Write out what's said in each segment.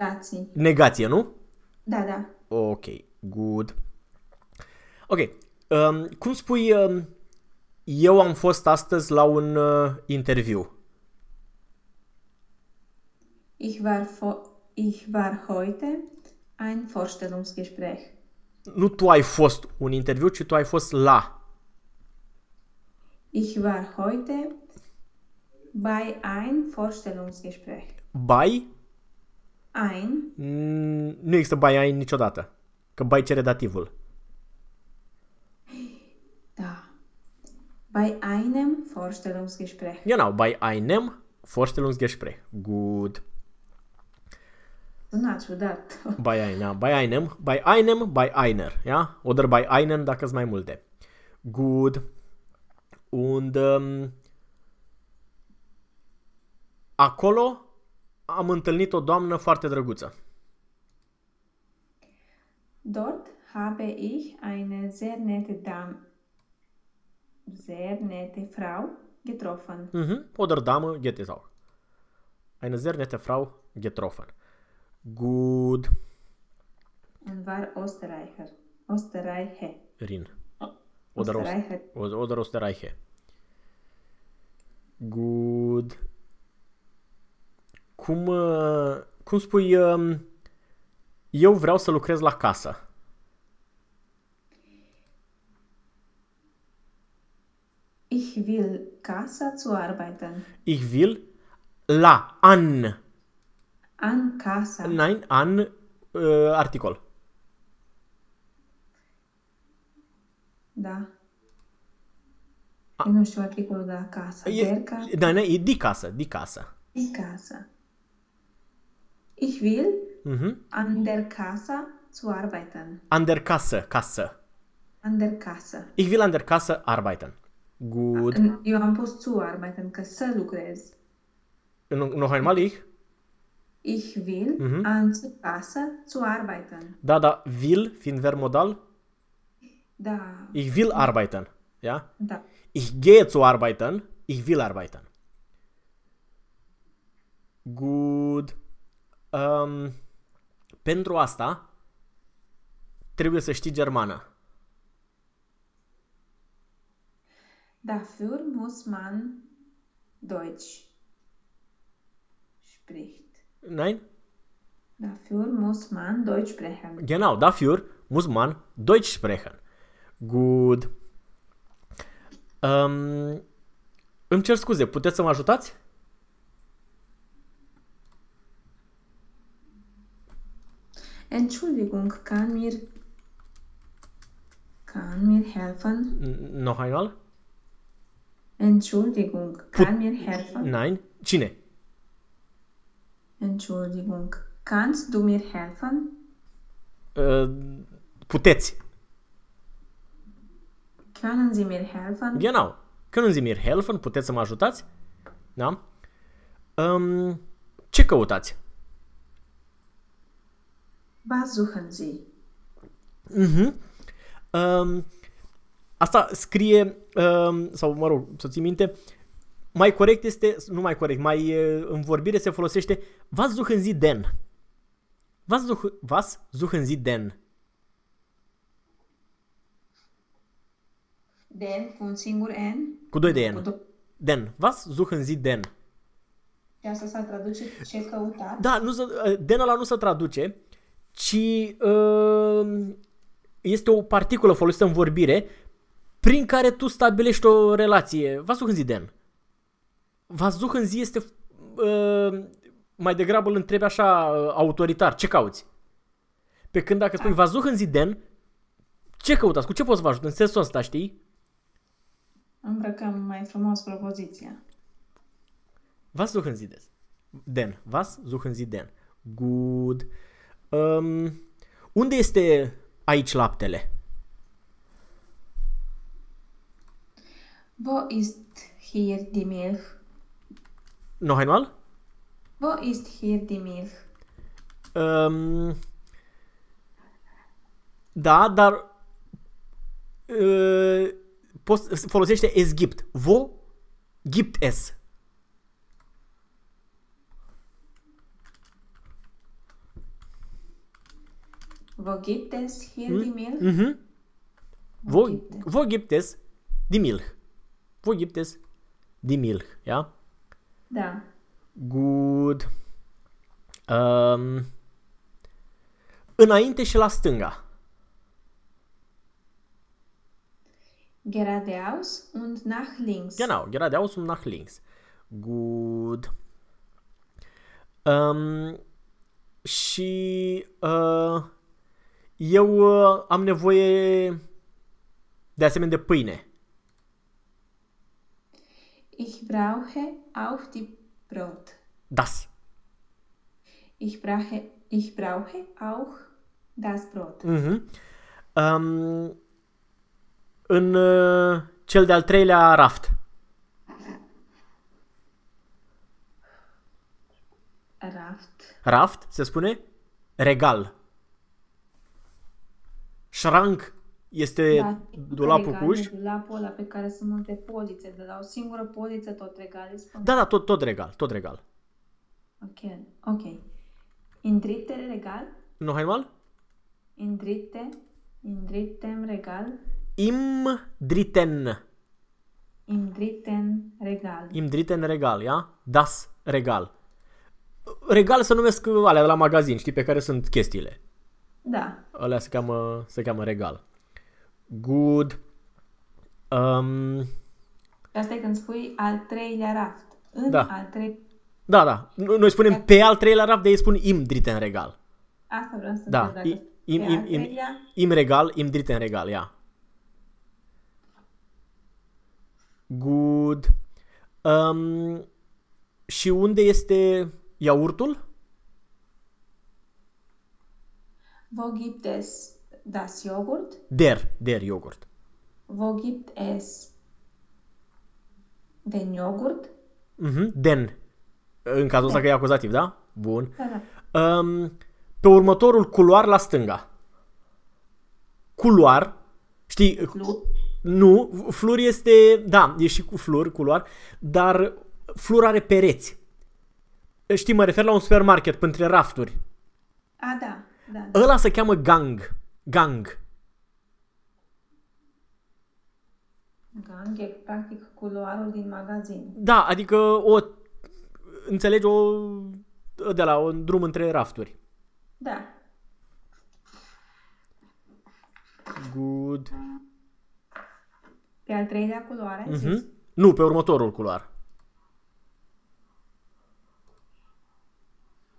Negații. Negație, nu? Da, da. Ok, good. Ok, um, cum spui um, eu am fost astăzi la un uh, interviu? Ich war, vo- ich war heute ein Vorstellungsgespräch. Nu tu ai fost un interviu, ci tu ai fost la. Ich war heute bei ein Vorstellungsgespräch. By, Ein, mm, nu există by ai niciodată. Că by cere dativul. da. Bei einem Vorstellungsgespräch. Genau, bei einem Vorstellungsgespräch. Good. Sunat ciudat. Bei einer, bei einem, bei einem, bei einer, ja? Oder bei einen, dacă sunt mai multe. Good. Und um, acolo am întâlnit o doamnă foarte drăguță. Dort habe ich eine sehr nette Dame, sehr nette Frau getroffen. Mhm. Oder Dame geht es auch. Eine sehr nette Frau getroffen. Good. Und war Österreicher. Österreicherin. Oder, Ost, Österreicher. oder, oder Österreicher. Good. Cum, uh, cum spui, um, eu vreau să lucrez la casă. Ich will Casa zu arbeiten. Ich will la, an, An Casa. nein, an, uh, articol. Da. Eu nu știu articolul de la casa. E, Der Casa. da, ne, e di casă, di casă. Die Casa. Ich will Mhm. an der Casa zu arbeiten. An der Kasse, casă. An der Casa. Ich will an der Kasse arbeiten. Good. Eu am pus zu arbeiten, că să lucrez. No- Noch einmal ich? Ich will Mhm. an der Casa zu arbeiten. Da, da, will, fiind verb modal. Da, Ich will arbeiten. Ja? da. Ich gehe zu arbeiten. Ich will arbeiten. Good. Um, pentru asta trebuie să știi germană. Dafür muss man Deutsch spricht. Nein? Dafür muss man Deutsch sprechen. Genau, dafür muss man Deutsch sprechen. Good. Um, îmi cer scuze, puteți să mă ajutați? Entschuldigung, kann mir kann mir helfen? N- Noch einmal? Entschuldigung, kann mir helfen? Nein? Cine? Entschuldigung, kannst du mir helfen? Uh, puteți. Können Sie mir helfen? Genau. Können Sie mir helfen? Puteți să mă ajutați? Da? Um, ce căutați? Was suchen Sie? Mhm. Um, asta scrie, um, sau mă rog, să ții minte, mai corect este, nu mai corect, mai e, în vorbire se folosește Was suchen Sie denn? Was, such, was suchen Sie denn? Den cu un singur N? Cu doi de Cu N. do- Den. Was suchen Sie denn? Și asta s-a traduce ce căutați? Da, nu se, den ăla nu se traduce, ci uh, este o particulă folosită în vorbire prin care tu stabilești o relație. Was suchen Sie denn? Was suchen Sie este uh, mai degrabă îl întrebi așa uh, autoritar, ce cauți? Pe când dacă spui Was suchen Sie denn, ce căutați? Cu ce poți să vă ajut? În sensul ăsta, știi? Îmbrăcăm mai frumos propoziția. Was suchen Sie des? Den. Was suchen Sie denn? Good. Um, unde este aici laptele? Wo ist hier die Milch? Noch einmal? Wo ist hier die Milch? Um, da, dar uh, poți, folosește es gibt. Wo gibt es? Wo gibt es hier die Milch? Mhm. Wo, gibt es? wo gibt es die Milch? Wo gibt es die Milch? Ja? Da. Good. Um, înainte și la stânga. Geradeaus und nach links. Genau, geradeaus und nach links. Good. Um, și uh, eu uh, am nevoie de asemenea de pâine. Ich brauche auch die Brot. Das. Ich brauche, ich brauche auch das Brot. Mhm. Um, în uh, cel de-al treilea raft. Raft. Raft se spune regal. Șranc este Da, dulapul regal, cuș uși. Dulapul ăla pe care sunt multe polițe. De la o singură poliță tot regal îi spun. Da, da, tot, tot regal, tot regal. Ok. Ok. In dritte Regal. Noch einmal? In dritte. In drittem Regal. Im dritten. Im dritten Regal. Im dritten regal, ja? Das regal. Regal se numesc alea de la magazin, știi, pe care sunt chestiile. Da. Alea se cheamă, se cheamă regal. Good. Um, Și asta e când spui al treilea raft. În Da. al trei... da, da. Noi spunem pe al treilea raft, de ei spun im dritten regal. Asta vreau să Da, întreb dacă i- im, pe im, al im, treilea, im regal, im dritten regal, ja. Good. Um, și unde este iaurtul? Wo gibt es das Joghurt? Der, der Joghurt. Wo gibt es den Joghurt? Mhm, den. În cazul ăsta că e acuzativ, da? Bun. Da, da. Um, pe următorul culoar la stânga. Culoar, știi, Flu? nu, flur este, da, e și cu flur, culoar, dar flur are pereți. Știi, mă refer la un supermarket, între rafturi. A, da, da. da. Ăla se cheamă gang. Gang. Gang e practic culoarul din magazin. Da, adică o, înțelegi, o, de la un drum între rafturi. Da. Good. Pe al treilea culoare, mm-hmm. Mhm. Nu, pe următorul culoar.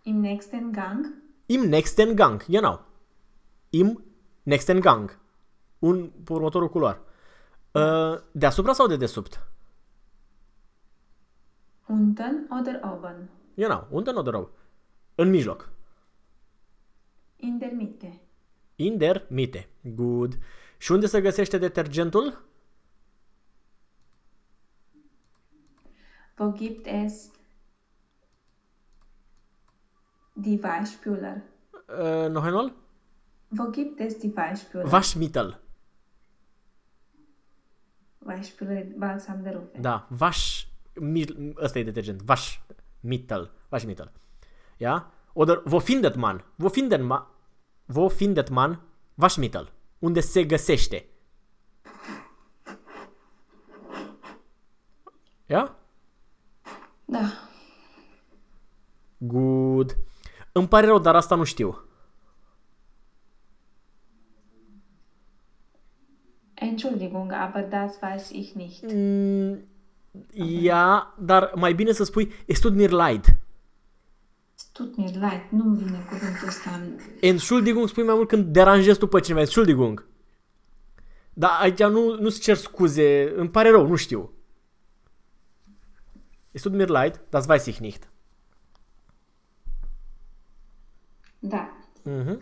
Im nächsten Gang. Im nächsten Gang, genau. Im nächsten Gang. Un, pe următorul culoar. Uh, deasupra sau de desubt? Unten oder oben? Genau, unde nu rău. În mijloc. In der Mitte. In der Mitte. Good. Și unde se găsește detergentul? Wo gibt es die Weichspüler? Uh, noch einmal? Wo gibt es die Weichspüler? Waschmittel. Weichspüler e balsam de rufe. Da, wasch... mil- Ăsta e detergent. Waschmittel. Waschmittel. Ja? Oder wo findet man? Wo findet man? Wo findet man Waschmittel? Unde se găsește? Ja? Da. Good. Îmi pare rău, dar asta nu știu. Entschuldigung, aber das weiß ich nicht. Mm, ia, dar mai bine să spui es tut mir leid. Es tut mir leid, nu-mi vine cuvântul ăsta. în- Entschuldigung spui mai mult când deranjezi tu pe cineva. Entschuldigung. Dar aici nu, nu-ți cer scuze. Îmi pare rău, nu știu. Es tut mir leid, das weiß ich nicht. Da. Mhm.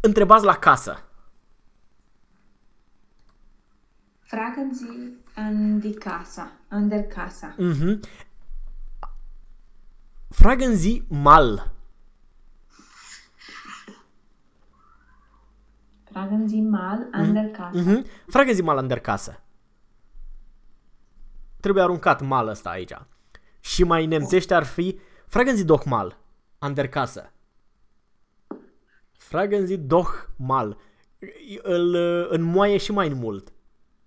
Întrebați la casă. Fragen Sie an die Kassa, an der Kassa. Mhm. Fragen Sie mal. Fragen Sie mal an der Kassa. Mhm. Fragen Sie mal an der Kasse. Trebuie aruncat mal ăsta aici. Și mai nemțește ar fi Fragen Sie doch mal an der Kasse. Fragen Sie doch mal. Îl uh, înmoaie și mai mult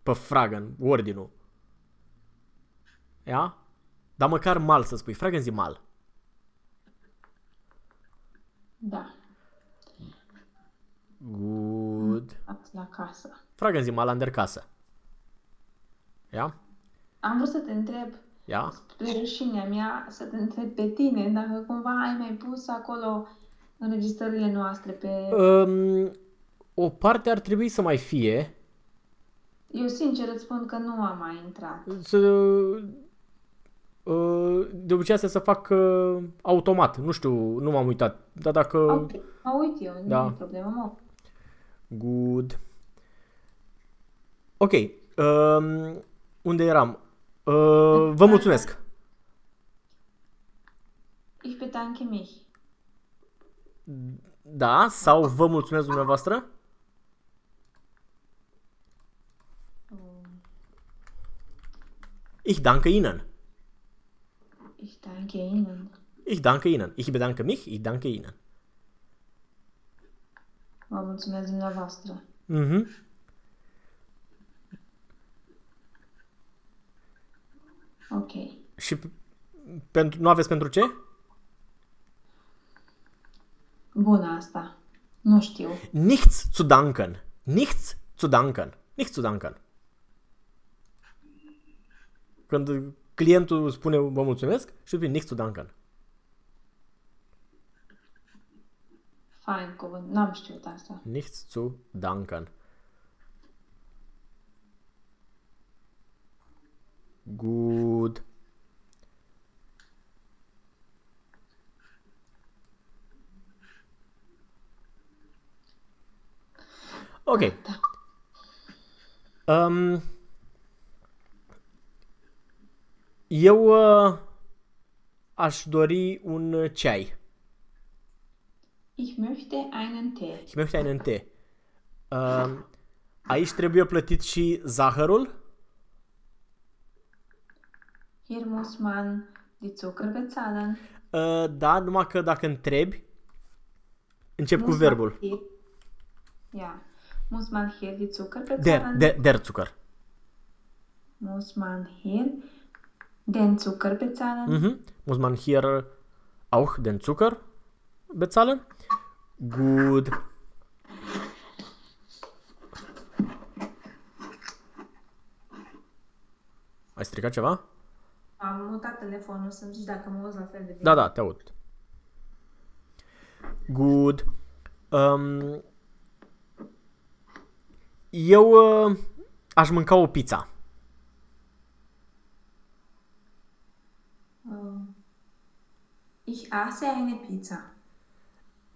pe Fragen, ordinul. Ia? Dar măcar mal să spui. Fragen Sie mal. Da. Good. Ați la casă. Fragen Sie mal an der Kasse. Ia? Am vrut să te întreb, Ia? spre rușinea mea, să te întreb pe tine, dacă cumva ai mai pus acolo înregistrările noastre pe... Um, o parte ar trebui să mai fie. Eu sincer îți spun că nu am mai intrat. Să, uh, de obicei astea să fac uh, automat. Nu știu, nu m-am uitat. Dar dacă... Ok, mă uit eu, nu Da. e problemă, mă. Good. Ok. Um, unde eram? Uh, vă mulțumesc. Ich bedanke mich. Da, sau vă mulțumesc dumneavoastră? Ich danke Ihnen. Ich danke Ihnen. Ich danke Ihnen. Ich bedanke mich. Ich danke Ihnen. Vă mulțumesc dumneavoastră. Mhm. Ok. Și p- pentru, nu aveți pentru ce? Bună asta. Nu știu. Nichts zu danken. Nichts zu danken. Nichts zu danken. Când clientul spune vă mulțumesc și spune nichts zu danken. Fain cuvânt. N-am știut asta. Nichts zu danken. Gut. Ok. Da. Um, eu uh, aș dori un ceai. Ich möchte einen Tee. Ich möchte einen Tee. Um, aici trebuie plătit și zahărul. Hier muss man die Zucker bezahlen. Uh, da, numai că dacă întrebi, încep cu Muss man verbul. hier, ja. Muss man hier die Zucker Der, bezahlen? der, der Zucker. Muss man hier den Zucker bezahlen? Mhm. Muss man hier auch den Zucker bezahlen? Gut. Ai stricat ceva? Am mutat telefonul să-mi zici dacă mă auzi la fel de bine. Da, da, te aud. Good. Um, eu uh, aș mânca o pizza. Ich aße eine Pizza.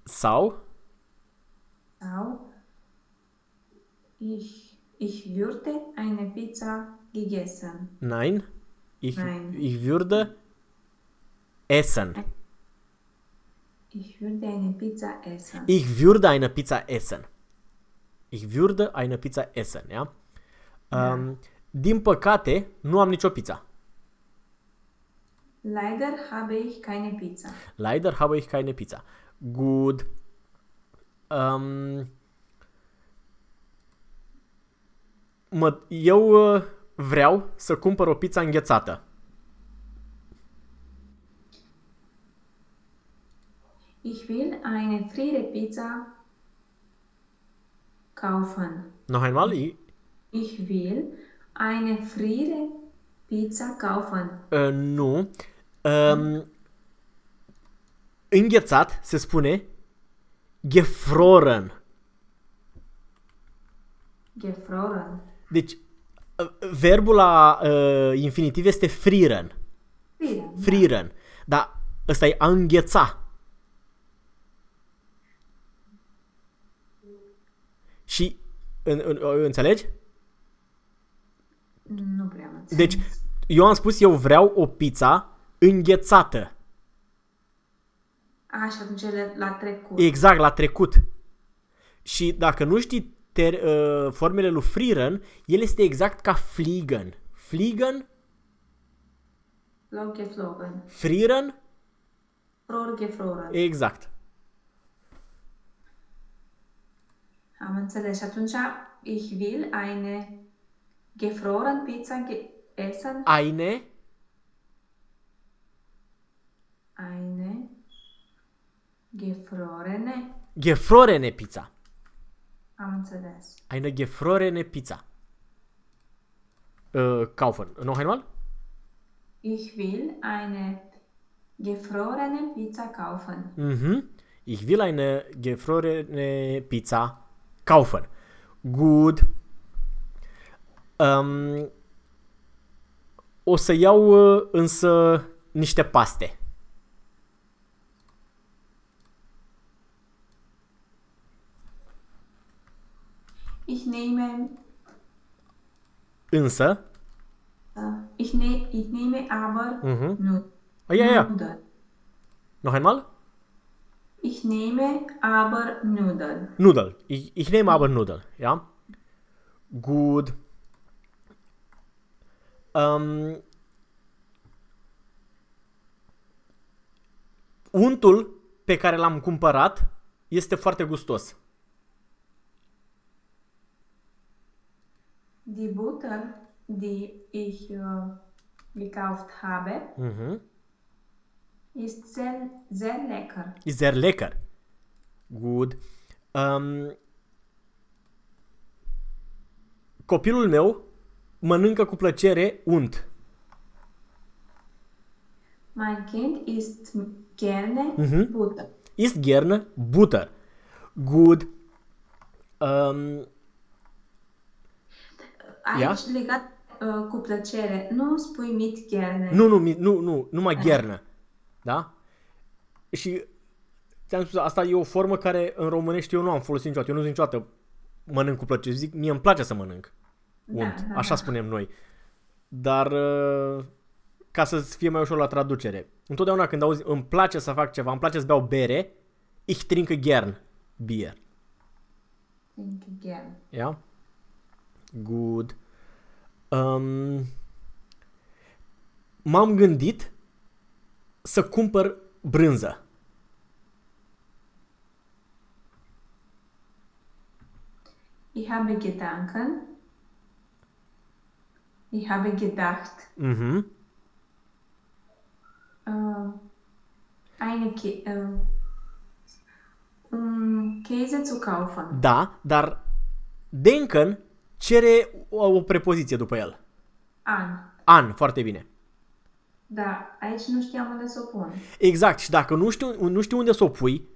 Sau Sau ich, ich würde eine Pizza gegessen. Nein. Ich, Nein. ich würde essen. Ich würde eine Pizza essen. Ich würde eine Pizza essen. Ich würde eine Pizza essen, ja? Um, din păcate, nu am nicio pizza. Leider habe ich keine Pizza. Leider habe ich keine Pizza. Gut. Um, mă, eu uh, vreau să cumpăr o pizza înghețată. Ich will eine friere Pizza kaufen. Noch einmal? Ich, Ich will eine friere Pizza kaufen. uh, nu. Um, înghețat se spune gefroren. Gefroren. Deci, uh, verbul la uh, infinitiv este frieren. Frieren. Frieren. Dar ăsta e a îngheța. Și, în, în, înțelegi? Nu prea am înțeles. Deci, eu am spus, eu vreau o pizza înghețată. A, și atunci ele la trecut. Exact, la trecut. Și dacă nu știi ter, uh, formele lui Frieren, el este exact ca Fliegen. Fliegen, Lau geflogen. Frieren, Fror gefroren. exact. Înțeles. Și atunci, ich will eine gefroren Pizza ge essen. Eine, Eine gefrorene. gefrorene Pizza. Am înțeles. Eine gefrorene Pizza. Äh, kaufen. Noch einmal? Ich will eine gefrorene Pizza kaufen. Mhm. Ich will eine gefrorene Pizza kaufen. Gut. Um, o să iau uh, însă niște paste. Ich nehme, Însă, äh, ich, ne, ich nehme aber Mhm. Nu- ja, ja, Nudeln. noch einmal? Ich nehme aber Nudeln. Nudel. Ich, ich nehme aber Nudel, ja? Gut. Um, untul pe care l-am cumpărat este foarte gustos. Die Butter, die ich äh, gekauft habe, Mhm. Ist sehr, sehr lecker. Ist sehr lecker. Good. Um, copilul meu mănâncă cu plăcere unt. Mein Kind isst gerne Mhm. Butter. Ist gerne Butter. Good. Um, Aici legat uh, cu plăcere, nu spui mit gerne. nu, nu, mi- nu, nu, numai ghernă. Da? Și ți-am spus, asta e o formă care în românește eu nu am folosit niciodată. Eu nu zic niciodată mănânc cu plăcere. Zic, mie îmi place să mănânc unt. Da, da, Așa da. spunem noi. Dar uh, ca să fie mai ușor la traducere. Întotdeauna când auzi îmi place să fac ceva, îmi place să beau bere, ich trinke gern Bier. Trinke gern. Ja? Good. Um, m-am gândit să cumpăr brânză. Ich habe Gedanken. Ich habe gedacht, Mhm. äh, eine Kä äh, um Käse zu kaufen. Da, dar Denken cere o, o prepoziție după el. An. An, foarte bine. Da, aici nu știam unde să o pun. Exact, și dacă nu știu, nu știu unde să o pui,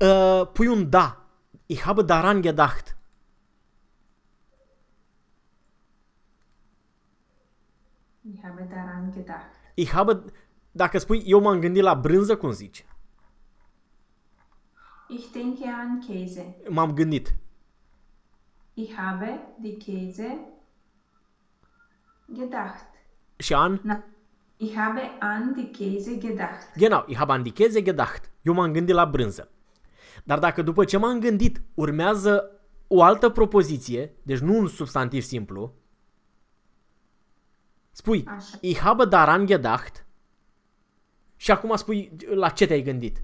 uh, pui un da. Ich habe daran gedacht. Ich habe daran gedacht. Ich habe, dacă spui eu m-am gândit la brânză, cum zici? Ich denke an Käse. M-am gândit. Ich habe die Käse gedacht. Și an? Na, ich habe an die Käse gedacht. Genau, ich habe an die Käse gedacht. Eu m-am gândit la brânză. Dar dacă după ce m-am gândit urmează o altă propoziție, deci nu un substantiv simplu, spui Așa. ich habe daran gedacht și acum spui la ce te-ai gândit.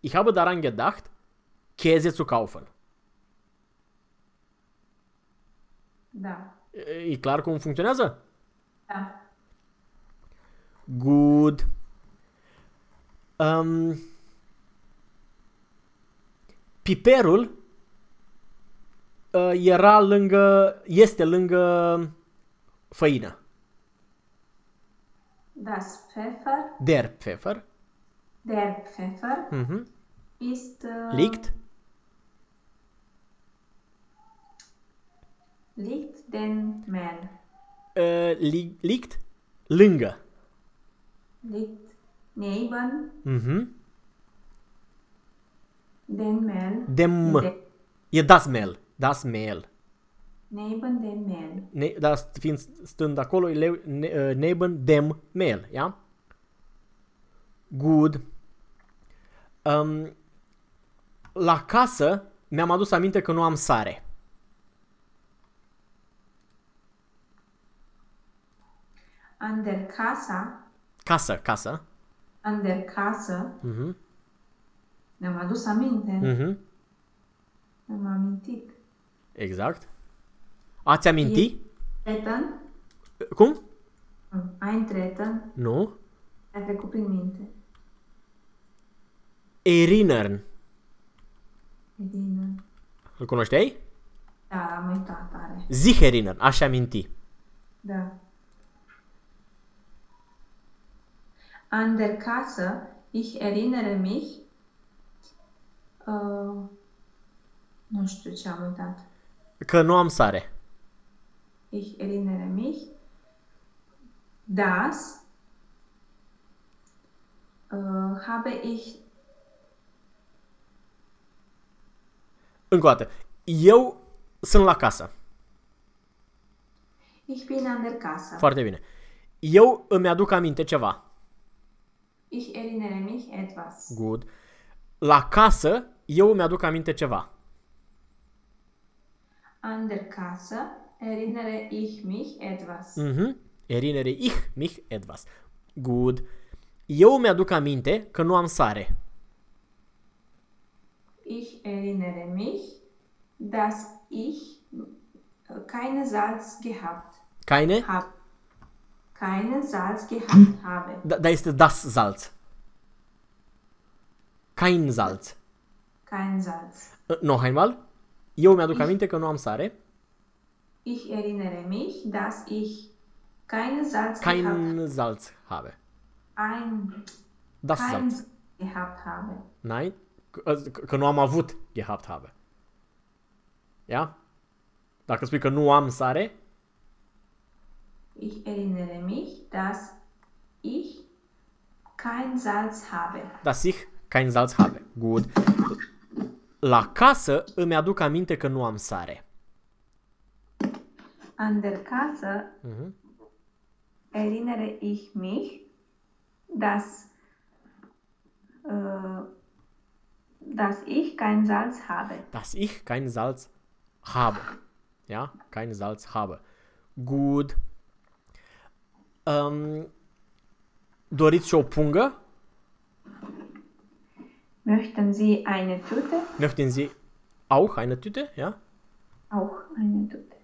Ich habe daran gedacht, Käse zu kaufen. Da. E clar cum funcționează? Da. Good. Um, piperul uh, era lângă, este lângă făină. Das Pfeffer, Der Pfeffer der Pfeffer mhm. ist äh, liegt, liegt den Mehl. Äh, li, liegt lângă. Liegt neben Mhm. den Mehl. Dem, De, e das Mehl, das Mehl. neben dem Mehl. Ne, dar fiind stând acolo, e le, ne, uh, neben dem Mehl, ja? Good. Um, la casă mi-am adus aminte că nu am sare. An der Kasse, Casă, casă. an der Kasse, Mhm. ne-am adus aminte, Mhm. Am amintit. Exact. Ați aminti? Treten? Cum? Eintreten? Nu. A trecut prin minte. Erinnern. Bine. Îl cunoșteai? Da, am uitat tare. Sich erinnern. Aș aminti. Da. An der Kasse, ich erinnere mich. Uh, nu știu ce am uitat. Că nu am sare. Ich erinnere mich, dass uh, habe ich Încă o dată. Eu sunt la casă. Ich bin an der Kasse. Foarte bine. Eu îmi aduc aminte ceva. Ich erinnere mich etwas. Good. La casă, eu îmi aduc aminte ceva. An der Kasse erinnere ich mich etwas. Mhm. Erinnere ich mich etwas. Good. Eu îmi aduc aminte că nu am sare. Ich erinnere mich, dass ich keine Salz gehabt Keine? habe. Keine Salz gehabt habe. Da, da este das Salz. Kein Salz. Kein Salz. Uh, Noch einmal. Eu îmi aduc aminte că nu am sare. Ich erinnere mich, dass ich keine Salz gehabt Kein Salz habe. ein, Das kein Salz. Salz gehabt habe. Nein? Că, că nu am avut gehabt habe. Ja? Dacă spui că nu am sare, Ich erinnere mich, dass ich kein Salz habe. dass ich kein Salz habe. Good. La casă îmi aduc aminte că nu am sare. An der Kasse Mhm. erinnere ich mich, dass, äh, dass ich kein Salz habe. Dass ich kein Salz habe. Ja? Kein Salz habe. Good. Um, doriți și o pungă? Möchten Sie eine Tüte? Möchten Sie auch eine Tüte? Ja? Auch eine Tüte.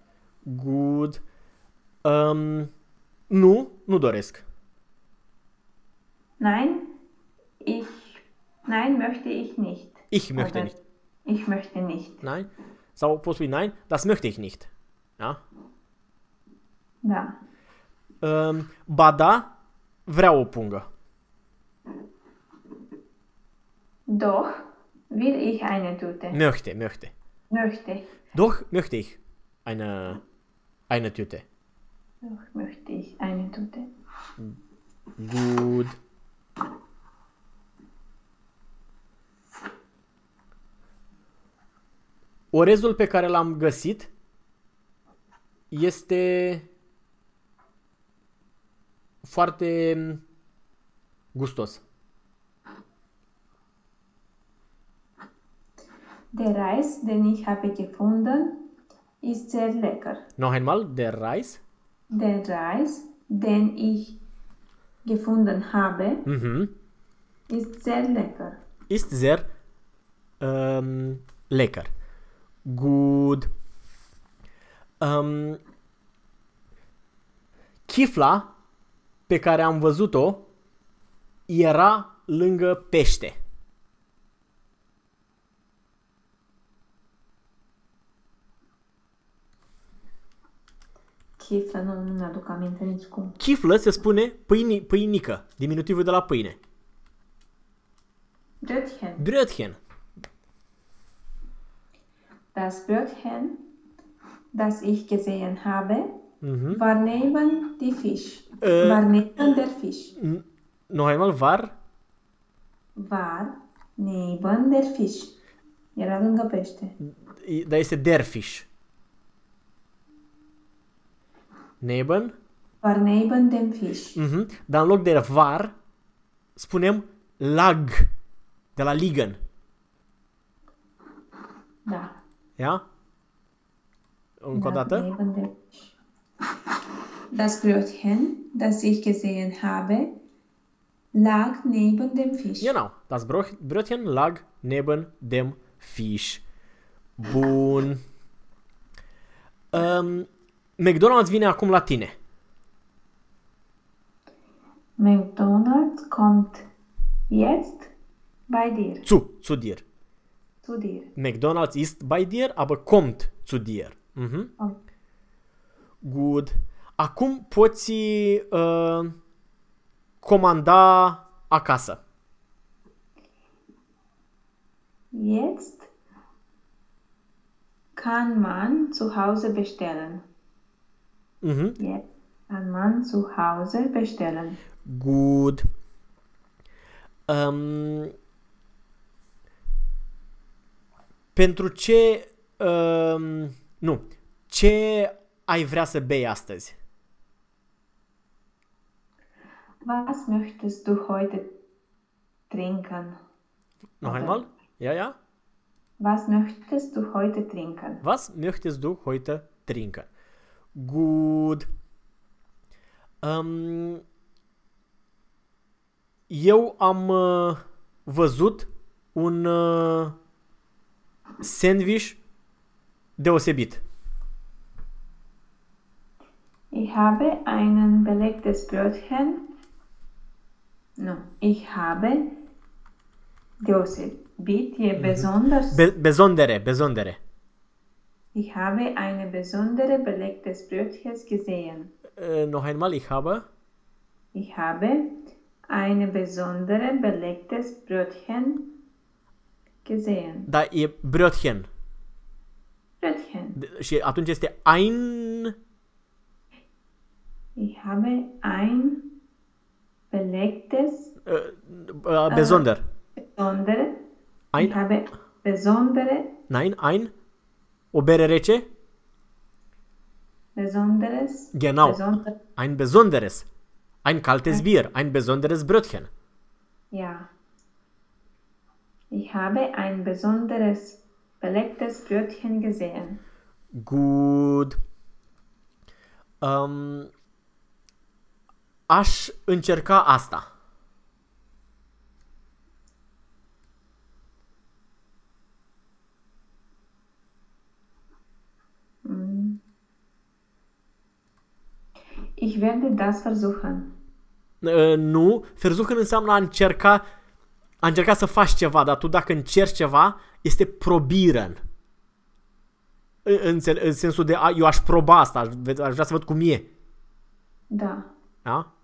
Good. Um, nu, nu doresc. Nein, ich, nein, möchte ich nicht. Ich möchte Oder nicht. Ich möchte nicht. Nein. Sau poți spui nein, das möchte ich nicht. Ja? Da. Um, ba da, vreau o pungă. Doch will ich eine Tüte. Möchte, möchte. Möchte. Doch möchte ich eine, eine Tüte. Doch möchte ich eine Tüte. Good. Orezul pe care l-am găsit este foarte gustos. Der Reis, den ich habe gefunden, ist sehr lecker. Noch einmal, der Reis. Der Reis, den ich gefunden habe, Mhm. ist sehr lecker. Ist sehr ähm, lecker. Good. Um, chifla pe care am văzut-o era lângă pește. Chiflă, nu, nu mi-aduc aminte nici cum. Chiflă se spune pâini, pâinică, diminutivul de la pâine. Brötchen. Brötchen. Das Brötchen, das ich gesehen habe, Mhm. war neben die Fisch. Äh. War neben der Fisch. N- Noch einmal, var? War neben der Fisch. Era lângă pește. Dar este der Fisch. Neben? War neben dem Fisch. Mhm. Dar în loc de var, spunem lag, de la ligen. Da. Ja? Încă o da, dată? Neben dem Fisch. Das Brötchen, das ich gesehen habe, lag neben dem Fisch. Genau. Das Brötchen lag neben dem Fisch. Bun. Um, McDonald's vine acum la tine. McDonald's kommt jetzt bei dir. Zu, zu dir. Zu dir. McDonald's ist bei dir, aber kommt zu dir. Mhm. Oh. Good. Acum poți uh, comanda acasă. Jetzt kann man zu Hause bestellen. Mhm. Jetzt kann man zu Hause bestellen. Good. Um, pentru ce... Um, nu. Ce ai vrea să bei astăzi? Was möchtest du heute trinken? Noch Okay. einmal? Ja, ja. Was möchtest du heute trinken? Was möchtest du heute trinken? Good. Um, eu am uh, văzut un uh, sandwich deosebit. Ich habe einen belegtes Brötchen. No, ich habe deosebit, je besonders. Be- besondere, besondere. Ich habe eine besondere belegtes Brötchen gesehen. Uh, noch einmal, ich habe. Ich habe eine besondere belegtes Brötchen gesehen. Da, e Brötchen. Brötchen. Și atunci este ein... Ich habe ein belegtes, Uh, uh, besonder. besondere. Ich Ein, habe besondere, nein, ein. O bere rece? besonderes, Genau. besonder, Ein besonderes. Ein kaltes Bier. Ein besonderes Brötchen. ja. Ich habe ein besonderes belegtes Brötchen gesehen. Good. Um, aș încerca asta. Mm. Ich werde das versuchen. Uh, nu, versuchen înseamnă a încerca, a încerca să faci ceva, dar tu dacă încerci ceva, este probieren. În, în, sen- în sensul de, a, eu aș proba asta, aș, ve- aș vrea să văd cum e. Da. Da?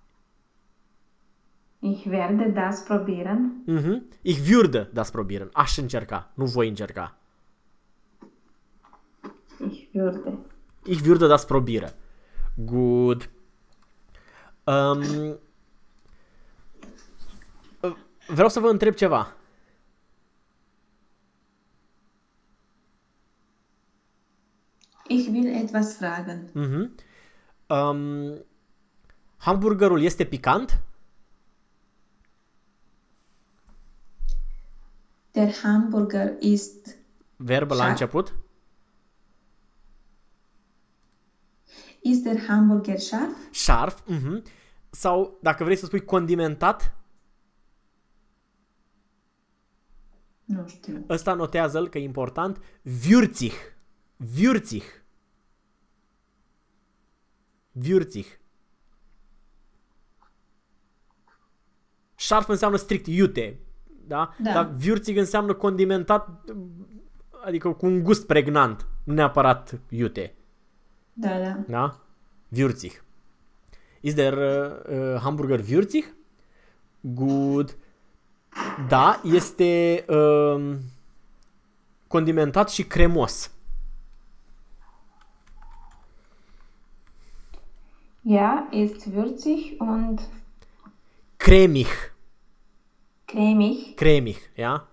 Ich werde das probieren. Mhm. Ich würde das probieren. Aș încerca, nu voi încerca. Ich würde. Ich würde das probieren. Good. Um, vreau să vă întreb ceva. Ich will etwas fragen. Mhm. Um, hamburgerul este picant? Der Hamburger ist, Verb la Scharf. început? ist der Hamburger scharf? Scharf. Mhm. Sau, dacă vrei să spui condimentat, Nu știu. ăsta notează-l că e important. Würzig. Würzig. Würzig. Scharf înseamnă strict iute, da? Da. Dar würzig înseamnă condimentat, adică cu un gust pregnant, nu neapărat iute, Da, da. da? Würzig. Ist der uh, uh, Hamburger würzig? Good. Da, este uh, condimentat și cremos. Ja, ist würzig und Cremig. Cremig. Cremig, ia?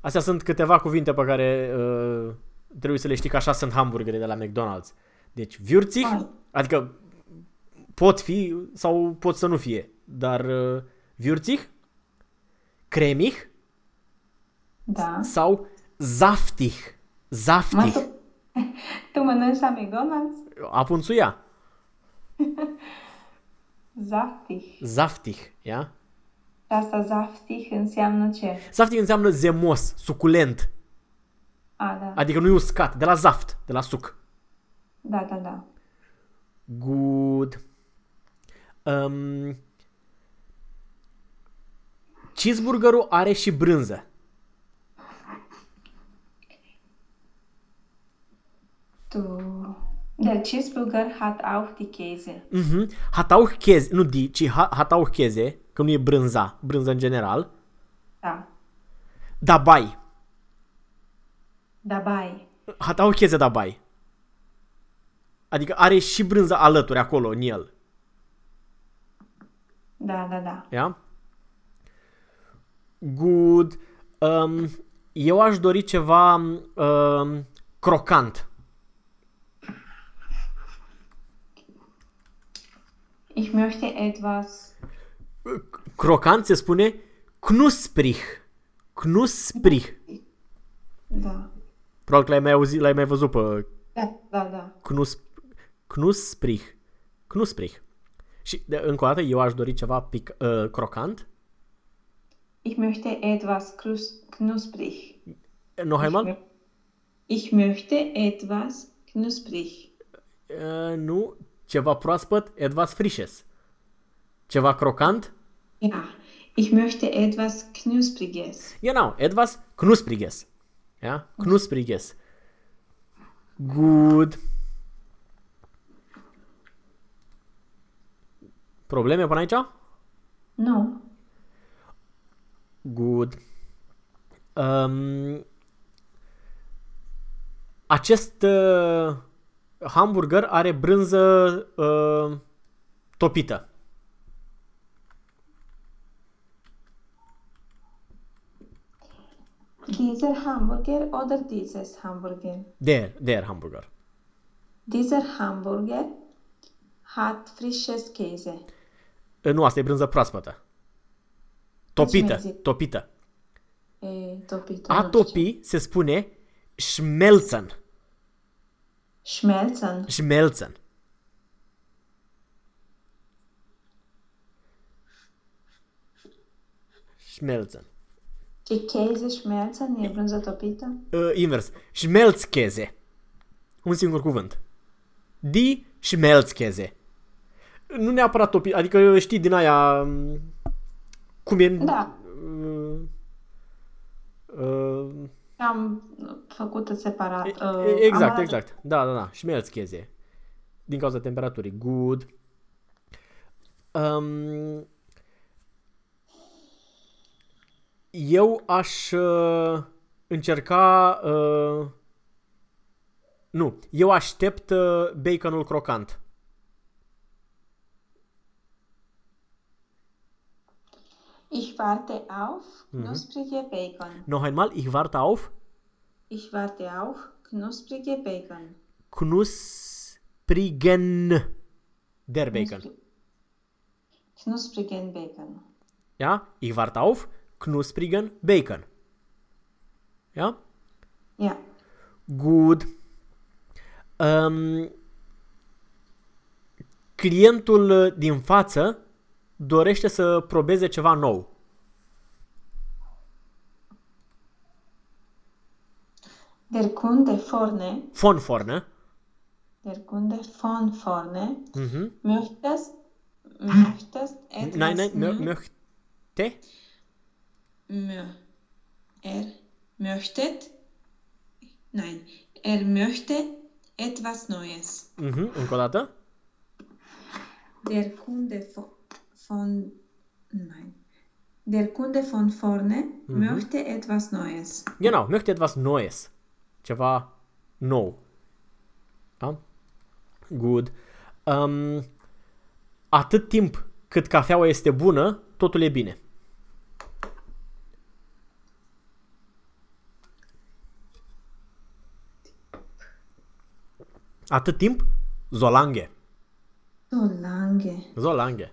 Astea sunt câteva cuvinte pe care uh, trebuie să le știi că așa sunt hamburgere de la McDonald's. Deci, würzig, Hai. adică pot fi sau pot să nu fie, dar uh, würzig, cremig Da. sau saftig. Mă, Saftig. tu, tu mănânci la McDonald's? Apunțuia. Saftig. Saftig, ia? Și asta saftig înseamnă ce? Saftig înseamnă zemos, suculent. A, da. Adică nu e uscat, de la zaft, de la suc. Da, da, da. Good. Um, cheeseburgerul are și brânză. Du. Der Cheeseburger hat auch die Käse. Mhm. Hat auch Käse, nu di, ci ha, hat auch Käse, că nu e brânza, brânză în general. Da. Dabei. Dabei. Hat auch Käse dabei. Adică are și brânză alături acolo în el. Da, da, da. Ia? Good. Um, eu aș dori ceva um, crocant. Ich möchte etwas. Crocant se spune knusprig. Knusprig. Da. Probabil că l-ai mai auzit, l-ai mai văzut pe Da, da, da. knus, knusprig. Knusprig. Și de, încă o dată eu aș dori ceva pic, uh, crocant. Ich möchte etwas krus- knusprig. Noch einmal? Ich, mö- ich möchte etwas knusprig. Uh, nu, ceva proaspăt, etwas frisches. Ceva crocant? Ja. Ich möchte etwas Knuspriges. Genau, etwas knuspriges. Ja, knuspriges. Good. Probleme până aici? Nu. Good. Um, acest uh, hamburger are brânză uh, topită. Dieser Hamburger oder dieses Hamburger? Der, der hamburger. Dieser Hamburger hat frisches Käse. Uh, Nu, asta e brânză proaspătă. Topită, mai zic? topită. E, topit. A topi se spune schmelzen. Schmelzen. Schmelzen. Schmelzen. Și Käse schmelzen e brânză topită? Uh, invers. Schmelzkäse. Un singur cuvânt. Die Schmelzkäse. Nu neapărat topi, adică știi din aia um, cum e Da. uh, uh, Am făcută separat. E- uh, e- Exact, am exact. Da, da, da. Schmelzkäse. Din cauza temperaturii. Good. Um, eu aș uh, încerca... Uh, nu, eu aștept uh, baconul crocant. Ich warte auf knusprige Bacon. Noch einmal, ich warte auf Ich warte auf knusprige Bacon. knusprigen der Bacon. Knuspri- Knusprigen Bacon. Ja? Ich warte auf knusprigen Bacon. Ja? Ja. Good. Um, clientul din față dorește să probeze ceva nou. Der Kunde vorne, Von vorne. der Kunde von vorne Mhm. möchtest, möchtest etwas Nein, nein, mö neu- möchte. mö- er möchtet, nein, er möchte etwas Neues. Mhm. Încă o dată. Der Kunde von, von nein, der Kunde von vorne möchte etwas Neues. Genau, möchte etwas Neues. Ceva nou. Da? Good. Um, atât timp cât cafeaua este bună, totul e bine. Atât timp, Zolange. Solange, Zolange.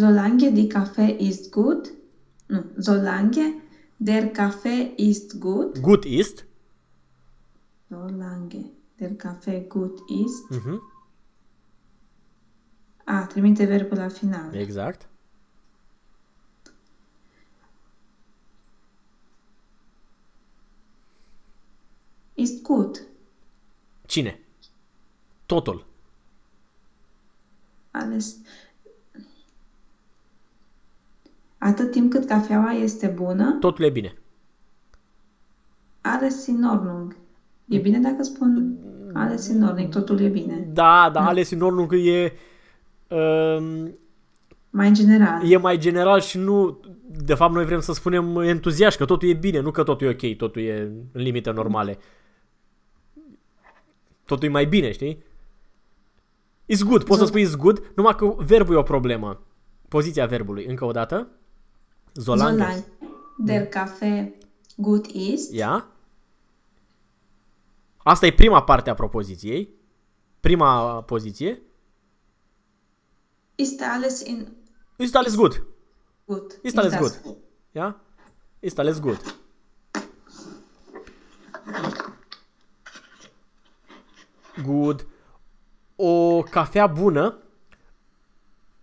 Solange die Kaffee ist gut, no, solange der Kaffee ist gut, Gut ist. solange der Kaffee gut ist, Mhm. a, trimite verbul la final. Exact. ist gut. Cine? Totul. Alles. Atât timp cât cafeaua este bună, Totul e bine. alles in Ordnung. E bine dacă spun alles in Ordnung, totul e bine. Da, da, ales în ordine că e... Um, Mai în general. e mai general și nu, de fapt noi vrem să spunem entuziaști, că totul e bine, nu că totul e ok, totul e în limite normale. Totul e mai bine, știi? It's good, poți să spui it's good, numai că verbul e o problemă. Poziția verbului, încă o dată. Zolange. Solange der Kaffee gut ist, Ia. Asta e prima parte a propoziției. Prima poziție. ist alles in Ist alles gut. gut. Ist alles das gut. Ja? Ist alles gut. Good. O cafea bună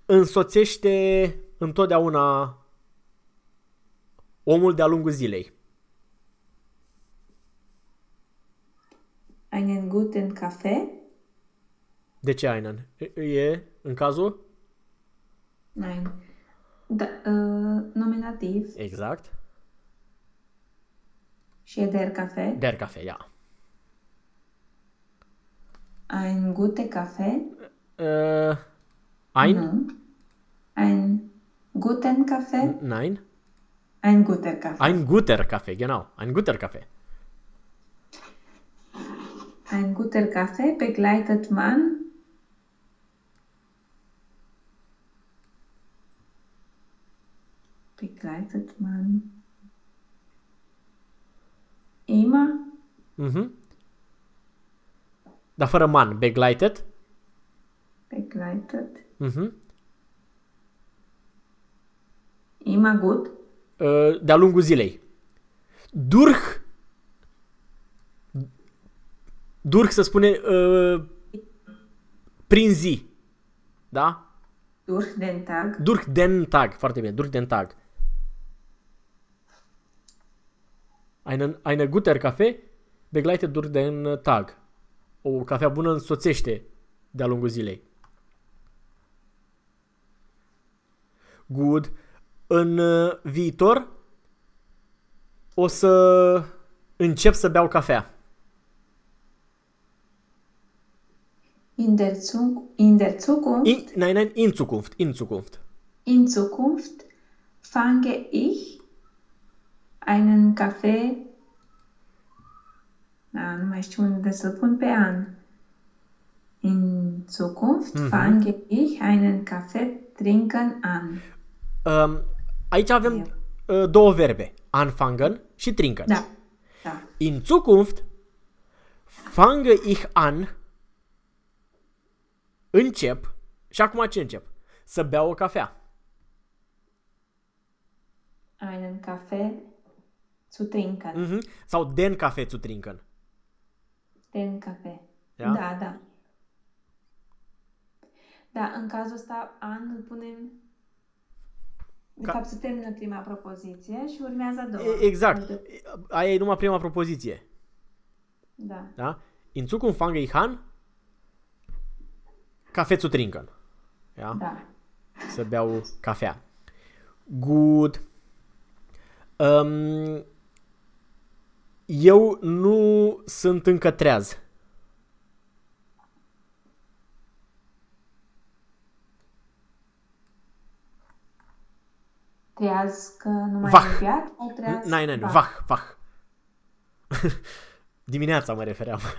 însoțește întotdeauna omul de-a lungul zilei. Einen guten Kaffee? De ce, Ainan? E- E în cazul? Nein. Da, uh, nominativ. Exact. Și e der Kaffee. Der Kaffee, ja. Ein gute Kaffee? Äh, ein? Nu. Ein guten Kaffee? Nein. Ein guter Kaffee. Ein guter Kaffee, genau. Ein guter Kaffee. Ein guter Kaffee begleitet man begleitet man immer Mhm. Dar fără man. Begleitet. begleitet Mhm. immer gut Uh, de-a lungul zilei. Durch. Durch se spune uh, prin zi. Da? durch den Tag Durch den Tag. Foarte bine. Durch den Tag. Eine, eine guter Kaffee begleitet durch den Tag. O cafea bună însoțește de-a lungul zilei. Good. În uh, viitor o să încep să beau cafea. in der Zug in der Zukunft In, nein, nein, in Zukunft. In Zukunft. in Zukunft fange ich einen Kaffee da, nu mai știu unde să pun pe an. In Zukunft fange ich einen Kaffee trinken an. Um, aici avem uh, două verbe. Anfangen și trinken. Da. Da. In Zukunft fange ich an încep și acum ce încep? Să beau o cafea. Einen Kaffee zu trinken. Mhm. Sau den Kaffee zu trinken. Den Kaffee. Ja? Da, da. Da, în cazul ăsta, an îl punem... De Ca- fapt, se termină prima propoziție și urmează a doua. E- Exact. Alte- Aia e numai prima propoziție. Da. Da? In Zukunft fange ich an Kaffee zu trinken. Ja? Da. Să beau cafea. Good. Um, eu nu sunt încă treaz. Treaz că nu mai Wach. ai beat sau treaz? Nein, nein, Wach. wach, wach. Dimineața mă refeream.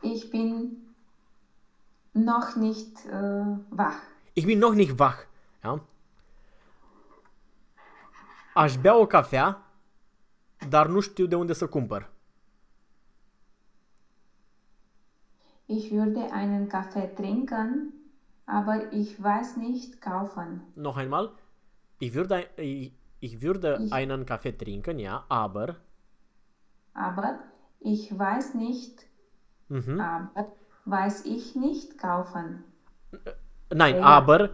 Ich bin noch nicht äh, wach. Ich bin noch nicht wach. Ja? Aș bea o cafea, dar nu știu de unde să cumpăr. Ich würde einen Kaffee trinken, aber ich weiß nicht kaufen. Noch einmal. Ich würde, ich, ich würde Ich- einen Kaffee trinken, ja, aber. Aber ich weiß nicht, Mhm. aber weiß ich nicht kaufen. Nein, Ja. aber.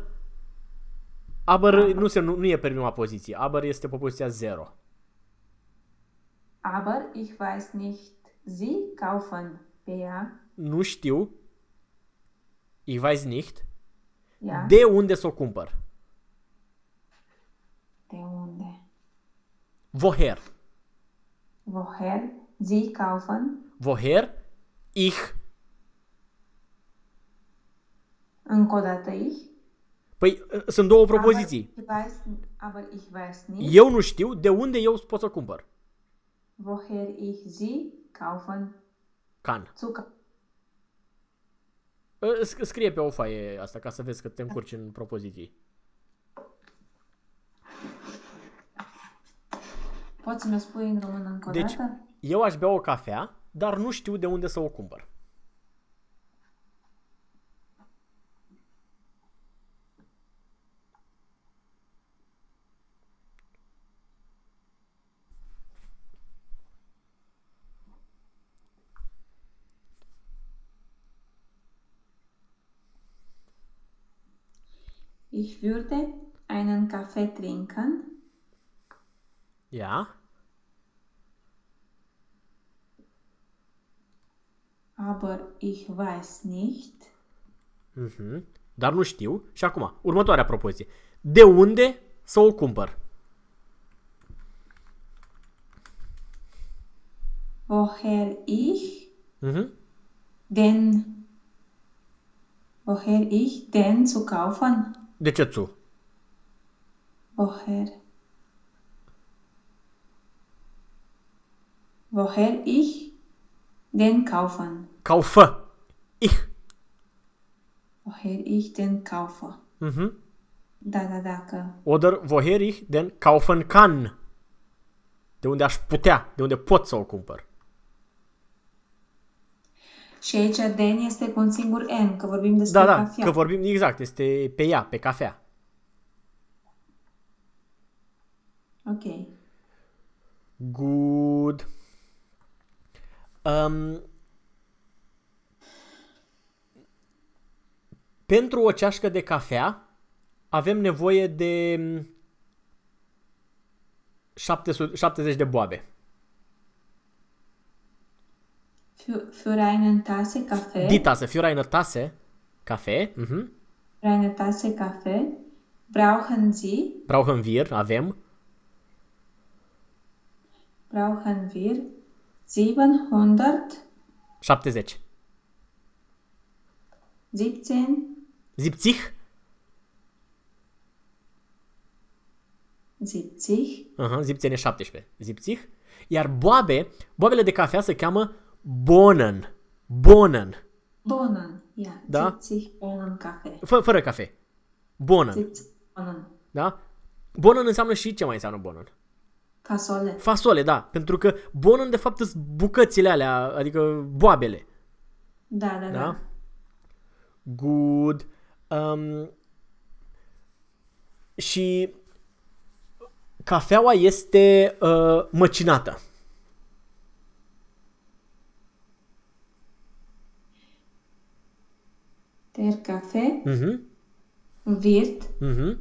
Aber nu, se, nu, nu e pe prima poziție. Aber este pe poziția 0. Aber ich weiß nicht. Sie kaufen. PA. Nu știu. Ich weiß nicht. Ja. De unde să o cumpăr? De unde? Woher? Woher? Sie kaufen. Woher? Ich. Încă o dată ich. Păi uh, sunt două propoziții. Aber ich weiß, aber ich weiß nicht. Eu nu știu de unde eu pot să cumpăr. Woher ich sie kaufen Can. zu kaufen. Uh, sc- Scrie pe o foaie asta ca să vezi că te încurci în propoziții. Poți să-mi o spui în română încă o Deci, dată? eu aș bea o cafea, dar nu știu de unde să o cumpăr. Ich würde einen Kaffee trinken, Ia? aber ich weiß nicht. Mhm. Dar nu știu. Și acum, următoarea propoziție. De unde să o cumpăr? Woher ich Mhm. den woher ich den zu kaufen? De ce tu? Woher? Woher ich den kaufen? Kaufă. Ich. Woher ich den kaufe? Mhm. Da, da, da, că Oder woher ich den kaufen kann. De unde aș putea, de unde pot să o cumpăr. Și aici den este cu un singur N, că vorbim despre Da, da, cafea. că vorbim exact, este pe ea, pe cafea. Ok. Good. Um, pentru o ceașcă de cafea avem nevoie de mm, 700, 70 de boabe. Für, für eine Tasse Kaffee, Die Tasse, für eine Tasse Kaffee, mhm. für eine Tasse Kaffee brauchen Sie, brauchen wir, avem, brauchen wir 700, 70. 17, 70? 70, Aha, 17 e 17. 70. Iar boabe, boabele de cafea se cheamă Bohnen. Bohnen. Bohnen, ja, Da. 70 Bohnen Kaffee. Fă, fără cafe. Bohnen. 70 Bohnen. Da? Bohnen înseamnă și ce mai înseamnă bohnen? Fasole. Fasole, da. Pentru că bohnen de fapt sunt bucățile alea, adică boabele. Da, da, da. Da? Good. Um, și cafeaua este uh, măcinată. Der Kaffee Mhm. wird Mhm.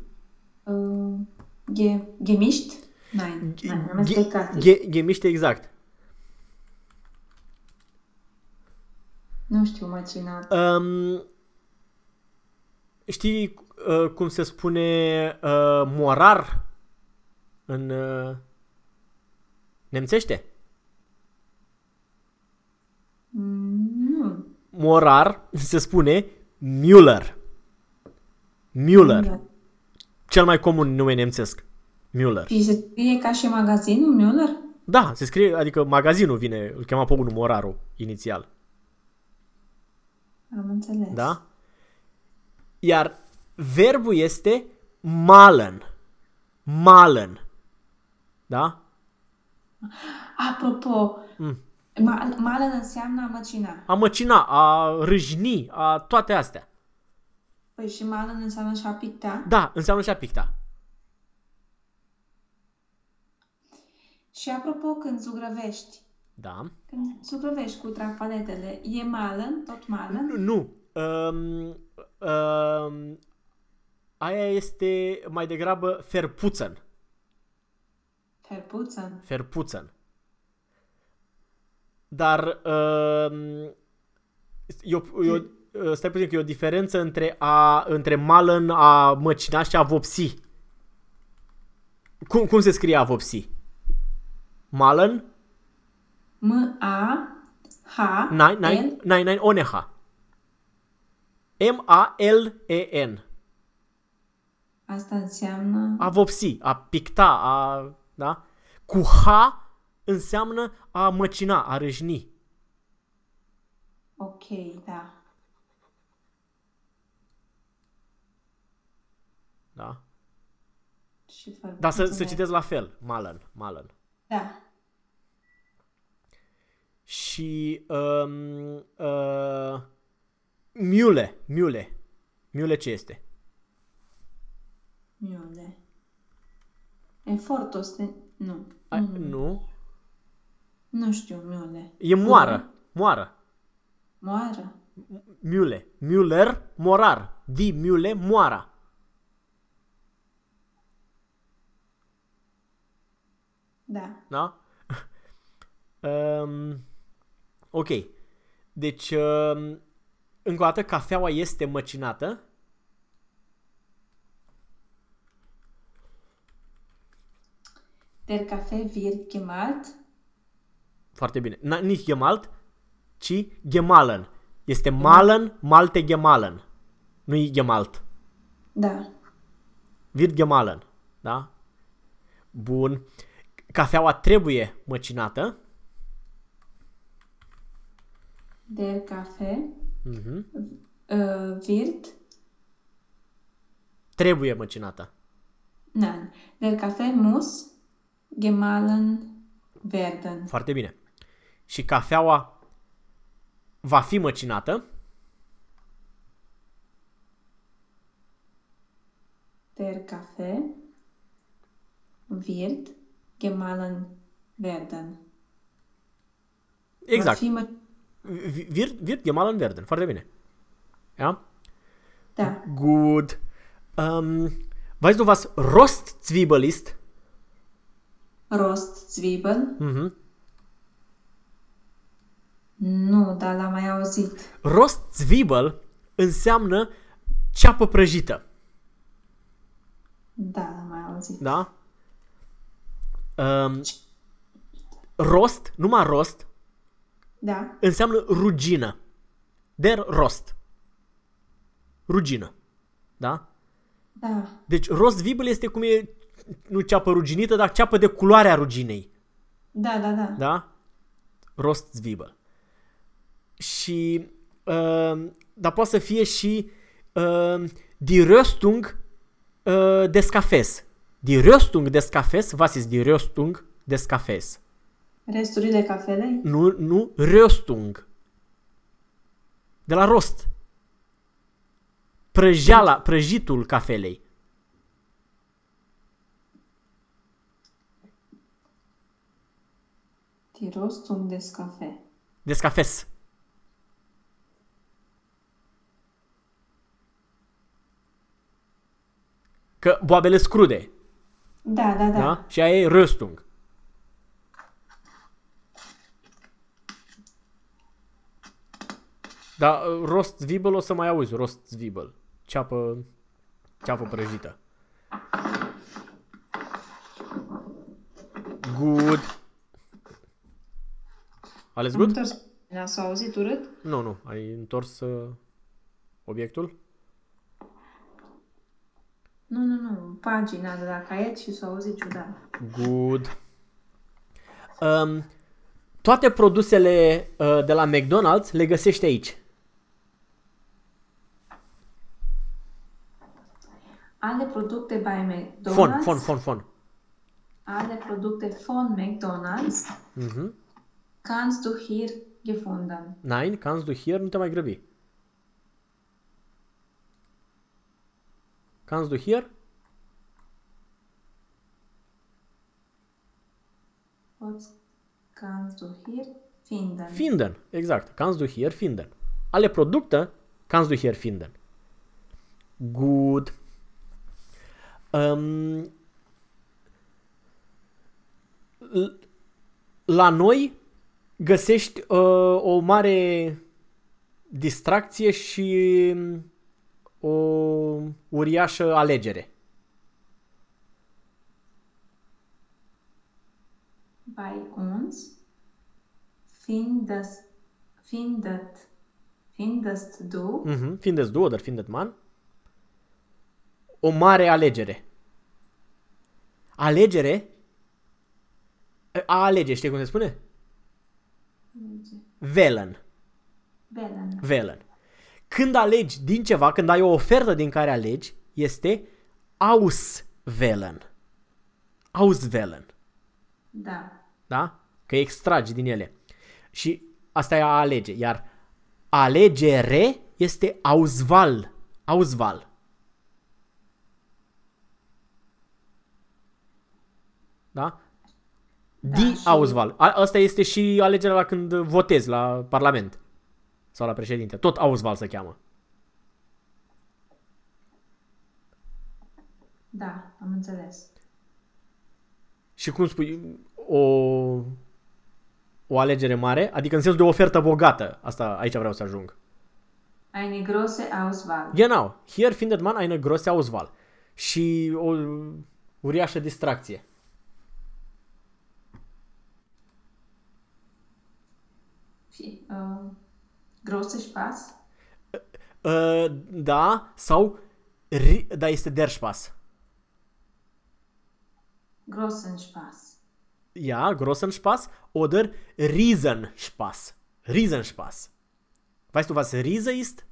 äh, ge gemischt. Nein, nein, amestecat. Ghe- Ghemiște exact. Nu știu măcinat. Um, știi uh, cum se spune uh, morar în uh, nemțește? Mm, Nu. Morar se spune Müller. Müller. Cel mai comun nume nemțesc. Müller. Și se scrie ca și magazinul Müller? Da, se scrie, adică magazinul vine, îl chema pe unul Moraru inițial. Am înțeles. Da? Iar verbul este malen. Malen. Da? Apropo, Mm. Ma- malen înseamnă a măcina. A măcina, a râjni, a toate astea. Păi și malen înseamnă și a picta. Da, înseamnă și a picta. Și apropo, când zugrăvești, Da. când zugrăvești cu trafaletele, e malen, tot malen? Nu. nu. Um, um, aia este mai degrabă ferpuțăn. Verputzen. Ferpuțăn. Dar uh, e o, e o, uh, stai puțin că e o diferență între, a, între Malen, a măcina și a vopsi. Cum, cum se scrie a vopsi? Malen? M-A-H. Nein, nein, L. nein, nein, ohne H. M-A-L-E-N. Asta înseamnă... A vopsi, a picta, a, da? Cu H înseamnă a măcina, a râșni. Ok, da. Da? Și fără Dar să, să punctul citesc la fel. Malen, Malen. Da. Și um, uh, Miule, Miule. Miule ce este? Miule. Efortos de... Nu. A, nu. Nu. Nu știu, miule. E moară. Moară. Moară? Miule. Müller, morar. Di Miule, moara. Da. Da? um, ok. Deci, um, încă o dată, cafeaua este măcinată. Der Kaffee wird gemalt. Foarte bine. Na, nici gemalt, ci gemalen. Este malen, malte gemalen. Nu e gemalt. Da. Wird gemalen. Da? Bun. Cafeaua trebuie măcinată. Der Kaffee Mhm. uh, wird... Trebuie măcinată. Nein. Der Kaffee muss gemahlen werden. Foarte bine. Și cafeaua va fi măcinată. Der Kaffee wird gemahlen werden. Va Exact. fi mă... Wird, wird gemahlen werden. Foarte bine. Ja? Da. Gut. Ähm, weißt du, was Rostzwiebel ist? Rostzwiebel? Mhm. Nu, dar l-am mai auzit. Rostzwiebel înseamnă ceapă prăjită. Da, l-am mai auzit. Da? Um, rost, numai rost, Da. înseamnă rugină. Der rost. Rugină. Da? Da. Deci rostzwiebel este cum e, nu ceapă ruginită, dar ceapă de culoarea ruginei. Da, da, da. Da? Rostzwiebel. Și, uh, dar poate să fie și uh, die Röstung uh, des Cafés. Die Röstung des Cafés, was ist die Röstung des Cafés? Resturile cafelei? Nu, nu, Röstung. De la rost. Prăjeala, prăjitul cafelei. Die Rostung des Kaffee. Des Cafés. Că boabele sunt crude, Da, da, da. da? Și aia e Röstung. Da, rost zwiebel o să mai auzi, rost zwiebel. Ceapă, ceapă prăjită. Good. Ales Am good? întors. S-a auzit urât? Nu, nu, ai întors uh, obiectul? Nu, nu, nu. Pagina de la caiet și s-a auzit ciudat. Good. Um, toate produsele uh, de la McDonald's le găsești aici. Alle Produkte bei McDonald's. Fon, fon, fon, fon. Alle Produkte von McDonald's Mhm. kannst du hier gefunden. Nein, kannst du hier, nu te mai grăbi. Kannst du hier? Was kannst du hier finden? Finden, exact. Kannst du hier finden. Alle Produkte kannst du hier finden. Gut. Um, l- la noi găsești uh, o mare distracție și um, o uriașă alegere. Bei uns findest, findet, findest du Mhm, findet du oder findet man? O mare alegere. Alegere? A alege, știi cum se spune? Wählen. Wählen. Wählen. Când alegi din ceva, când ai o ofertă din care alegi, este auswählen. Auswählen. Da. Da? Că extragi din ele. Și asta e a alege. Iar alegere este Auswahl. Auswahl. Da? Da, Die și- Auswahl. A, asta este și alegerea la când votezi la Parlament. Sau la președinte. Tot Auswahl se cheamă. Da, am înțeles. Și cum spui, o, o alegere mare, adică în sensul de o ofertă bogată. Asta aici vreau să ajung. Eine große Auswahl. Genau, hier findet man eine große Auswahl. Și o uriașă distracție. Fi- Uh, große Spaß. Uh, da, sau ri, da, este der Spaß. Großen Spaß. Ja, großen Spaß oder Riesenspaß. Riesenspaß. Weißt du, was Riese ist?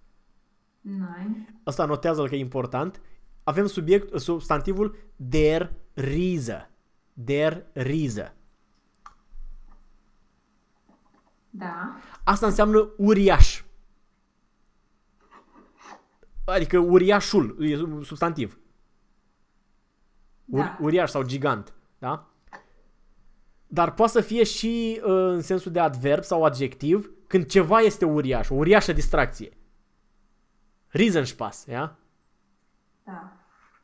Nein. Asta notează că e important. Avem subiect, substantivul der Riese. Der Riese. Da. Asta înseamnă uriaș. Adică uriașul, e un substantiv. Uri, Da. Uriaș sau gigant, da? Dar poate să fie și uh, în sensul de adverb sau adjectiv când ceva este uriaș, o uriașă distracție. Riesenspaß, ja? Da.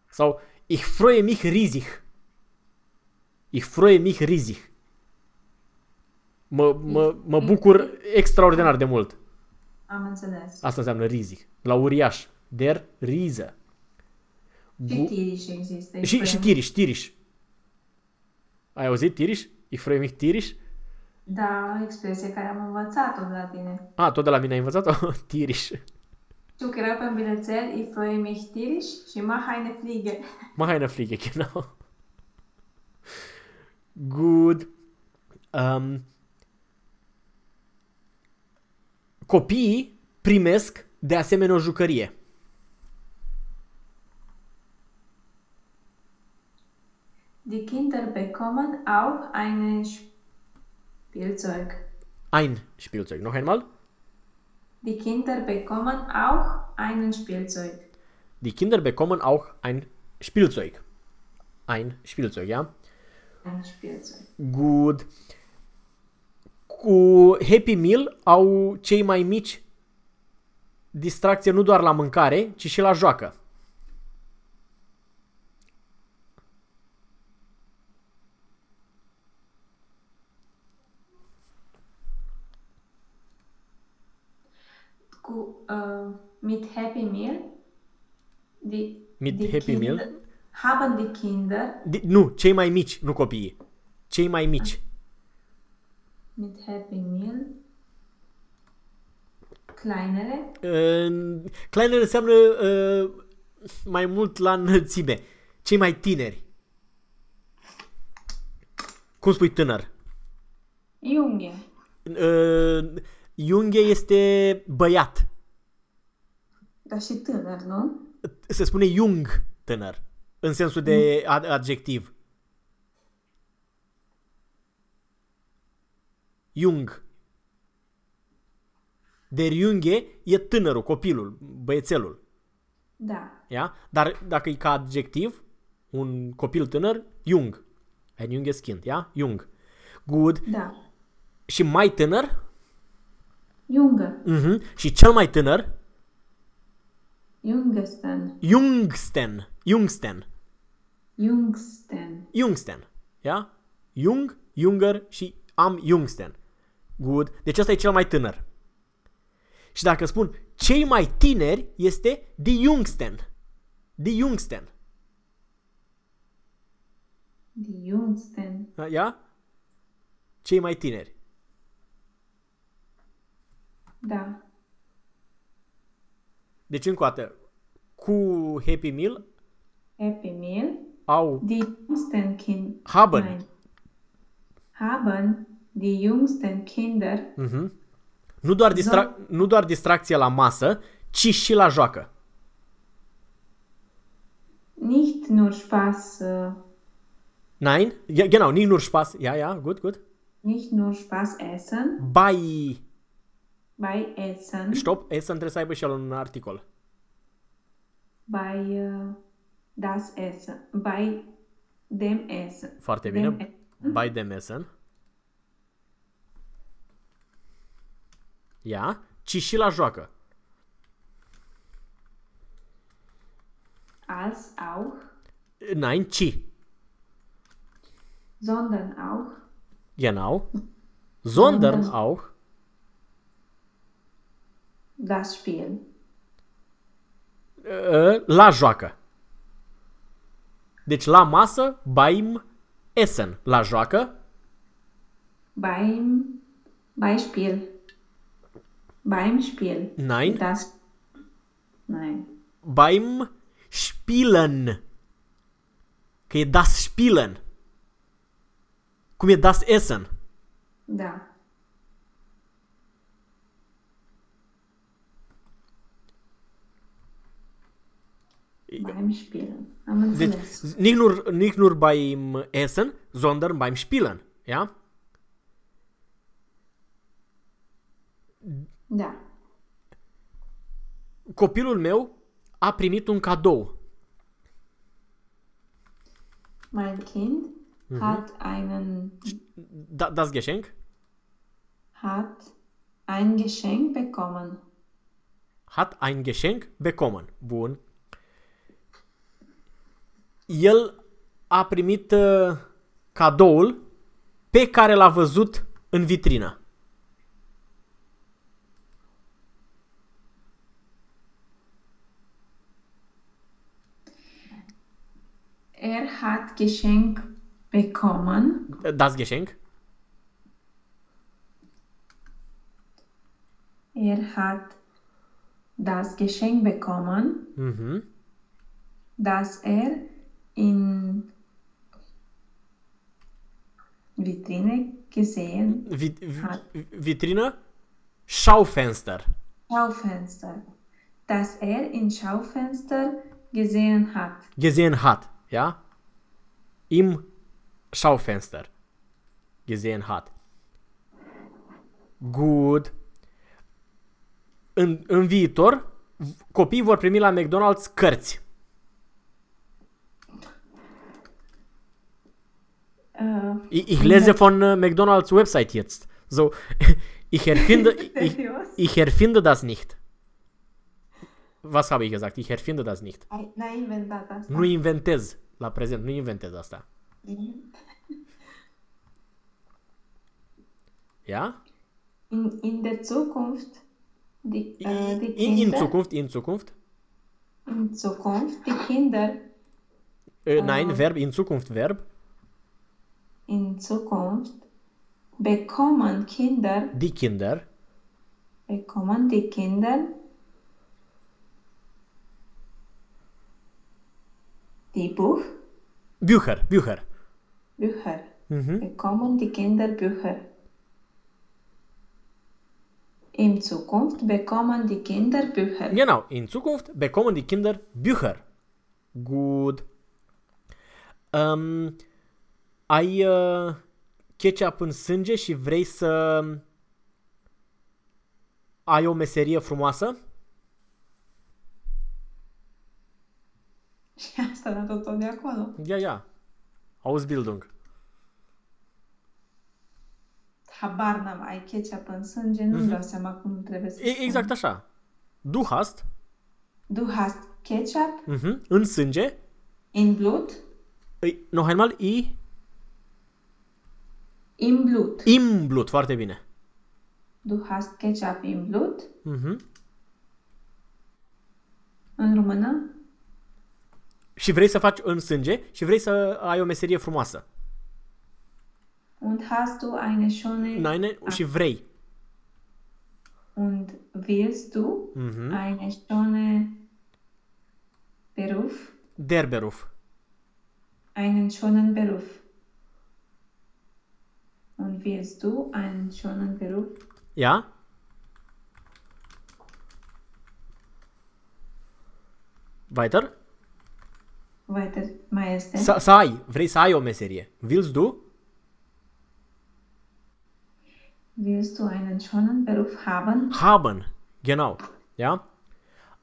Sau ich freue mich riesig. Ich freue mich riesig. Mă, mă, mă bucur extraordinar de mult. Am înțeles. Asta înseamnă riesig. La uriaș. Der Riese. Și Bu- tiriș există. și, și tiriș, tiriș. Ai auzit tiriș? Ich freue mich tiriș? Da, o expresie care am învățat-o de la tine. A, tot de la mine ai învățat-o? tiriș. Știu că era pe un bilețel, ich freue mich tiriș și mach eine Fliege. Mach eine Fliege, genau. Good. Um, copiii primesc de asemenea o jucărie. Die Kinder bekommen auch ein Spielzeug. Ein Spielzeug. Noch einmal. Die Kinder bekommen auch einen Spielzeug. Die Kinder bekommen auch ein Spielzeug. Ein Spielzeug, ja? Ein Spielzeug. Good. Cu Happy Meal au cei mai mici distracție nu doar la mâncare, ci și la joacă. Cu, äh, mit Happy Meal. Die, Mit die Happy Kinder, Meal? Haben die Kinder Di- nu, cei mai mici, nu copiii. Cei mai mici. Mit Happy Meal kleinere Uh, Kleiner înseamnă uh, mai mult la înălțime. Cei mai tineri. Cum spui tânăr? Junge. Uh, Junghe este băiat. Dar și tânăr, nu? Se spune jung tânăr. În sensul de ad- adjectiv. Jung. Der Junge e tânărul, copilul, băiețelul. Da. Ia? Dar dacă e ca adjectiv, un copil tânăr, jung. Ein junges Kind, ja? Jung. Good. Da. Și mai tânăr, Junge. mhm, și cel mai tânăr, Jungesten. jungsten. Jungsten. Jungsten. Jungsten. Ja? Jung, Junger și am Jungsten. Good. Deci ăsta e cel mai tânăr. Și dacă spun cei mai tineri, este die Jungsten. Die Jungsten. Die Jungsten. Ia? Cei mai tineri. Da. Deci încă o dată, cu Happy Meal Happy Meal. au Die jüngsten Kinder. Haben. Nein. Haben die jüngsten Kinder Mhm. Nu doar, distra- nu doar distracție la masă, ci și la joacă. nicht nur Spaß, uh, Nein? Ja, genau, nicht nur Spaß. Ja, ja, gut, gut. nicht nur Spaß essen, Bei, bei Essen, stop, Essen trebuie să aibă și el un articol. bei uh, das Essen, bei dem Essen. Foarte Dem bine. Essen. Bei dem Essen. Ia, ci și la joacă. Als auch, Nein, ci. sondern auch Genau. Sondern Sondern- auch das Spiel. uh, la joacă. Deci la masă, beim Essen. La joacă, Beim Beispiel. Beim Spiel. nein, Das. Nein. beim Spielen. E das Spielen. Cum e das Essen. Da. Beim Spielen. Am înțeles. Deci, nicht nur, nicht nur beim Essen, sondern beim Spielen. Ja? Da. Copilul meu a primit un cadou. Mein Kind hat einen Da, das Geschenk? hat ein Geschenk bekommen. Hat ein Geschenk bekommen. Bun. El a primit uh, cadoul pe care l-a văzut în vitrină. Er hat Geschenk bekommen. Das Geschenk? Er hat das Geschenk bekommen, Mhm. das er in Vitrine gesehen Vi- vi- Hat. vitrină? Schaufenster. Schaufenster, das er in Schaufenster gesehen hat. Gesehen hat. Ja? Im Schaufenster. Gesehen hat. Good. În, în viitor, copiii vor primi la McDonald's cărți. Äh, Ich, lese von äh, McDonald's Website jetzt. So, ich erfinde, ich, ich erfinde das nicht. Was habe ich gesagt? Ich erfinde das nicht. Ai, n-ai inventat asta. Nu inventez la prezent, nu inventez asta. Ja? In, in der Zukunft, die, äh, die In, in Zukunft, in Zukunft. in Zukunft, die Kinder Äh, nein, Verb, in Zukunft Verb. in Zukunft bekommen Kinder, Die Kinder. bekommen die Kinder die Buch, Bücher, Bücher. Bücher. Mhm. Bekommen die Kinder Bücher. In Zukunft bekommen die Kinder Bücher. Genau, in Zukunft bekommen die Kinder Bücher. Gut. Um, ai uh, ketchup în sânge și vrei să ai o meserie frumoasă? Și asta a dat tot de acolo. Ja, ja. Ausbildung. Habar n-am, ai ketchup în sânge, nu-mi dau seama cum trebuie să E, spun. exact așa. Du hast Du hast Ketchup mhm, în sânge. in Blut? Îi, noch einmal, i, Im Blut. im Blut. Foarte bine. Du hast Ketchup im Blut. Mhm. În română. Și vrei să faci în sânge și vrei să ai o meserie frumoasă. Und hast du eine schöne... Nein, și vrei. Und willst du Mhm. eine schöne Beruf? Der Beruf. Einen schönen Beruf. Und willst du einen schönen Beruf? Ja? Weiter? Weiter, mai este? Să, să ai, vrei să ai o meserie. Willst du? Willst du einen schönen Beruf haben? Haben. Genau. Ja?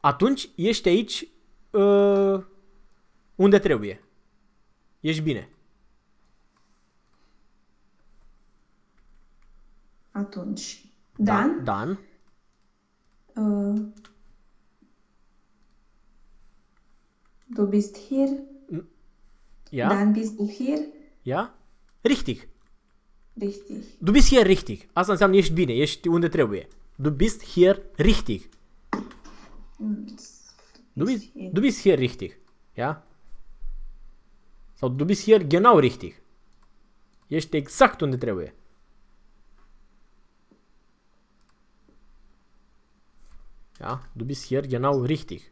Atunci ești aici uh, unde trebuie. Ești bine. Atunci. Da, Dan? Dan. Uh, du bist hier? Ja? Dan bist du hier? Ja? Richtig. Richtig. Du bist hier richtig. Asta înseamnă ești bine, ești unde trebuie. Du bist hier richtig. Mm, Du bist, hier. du bist hier richtig. Ja? Sau du bist hier genau richtig. Ești exact unde trebuie. Ja? Du bist hier genau richtig.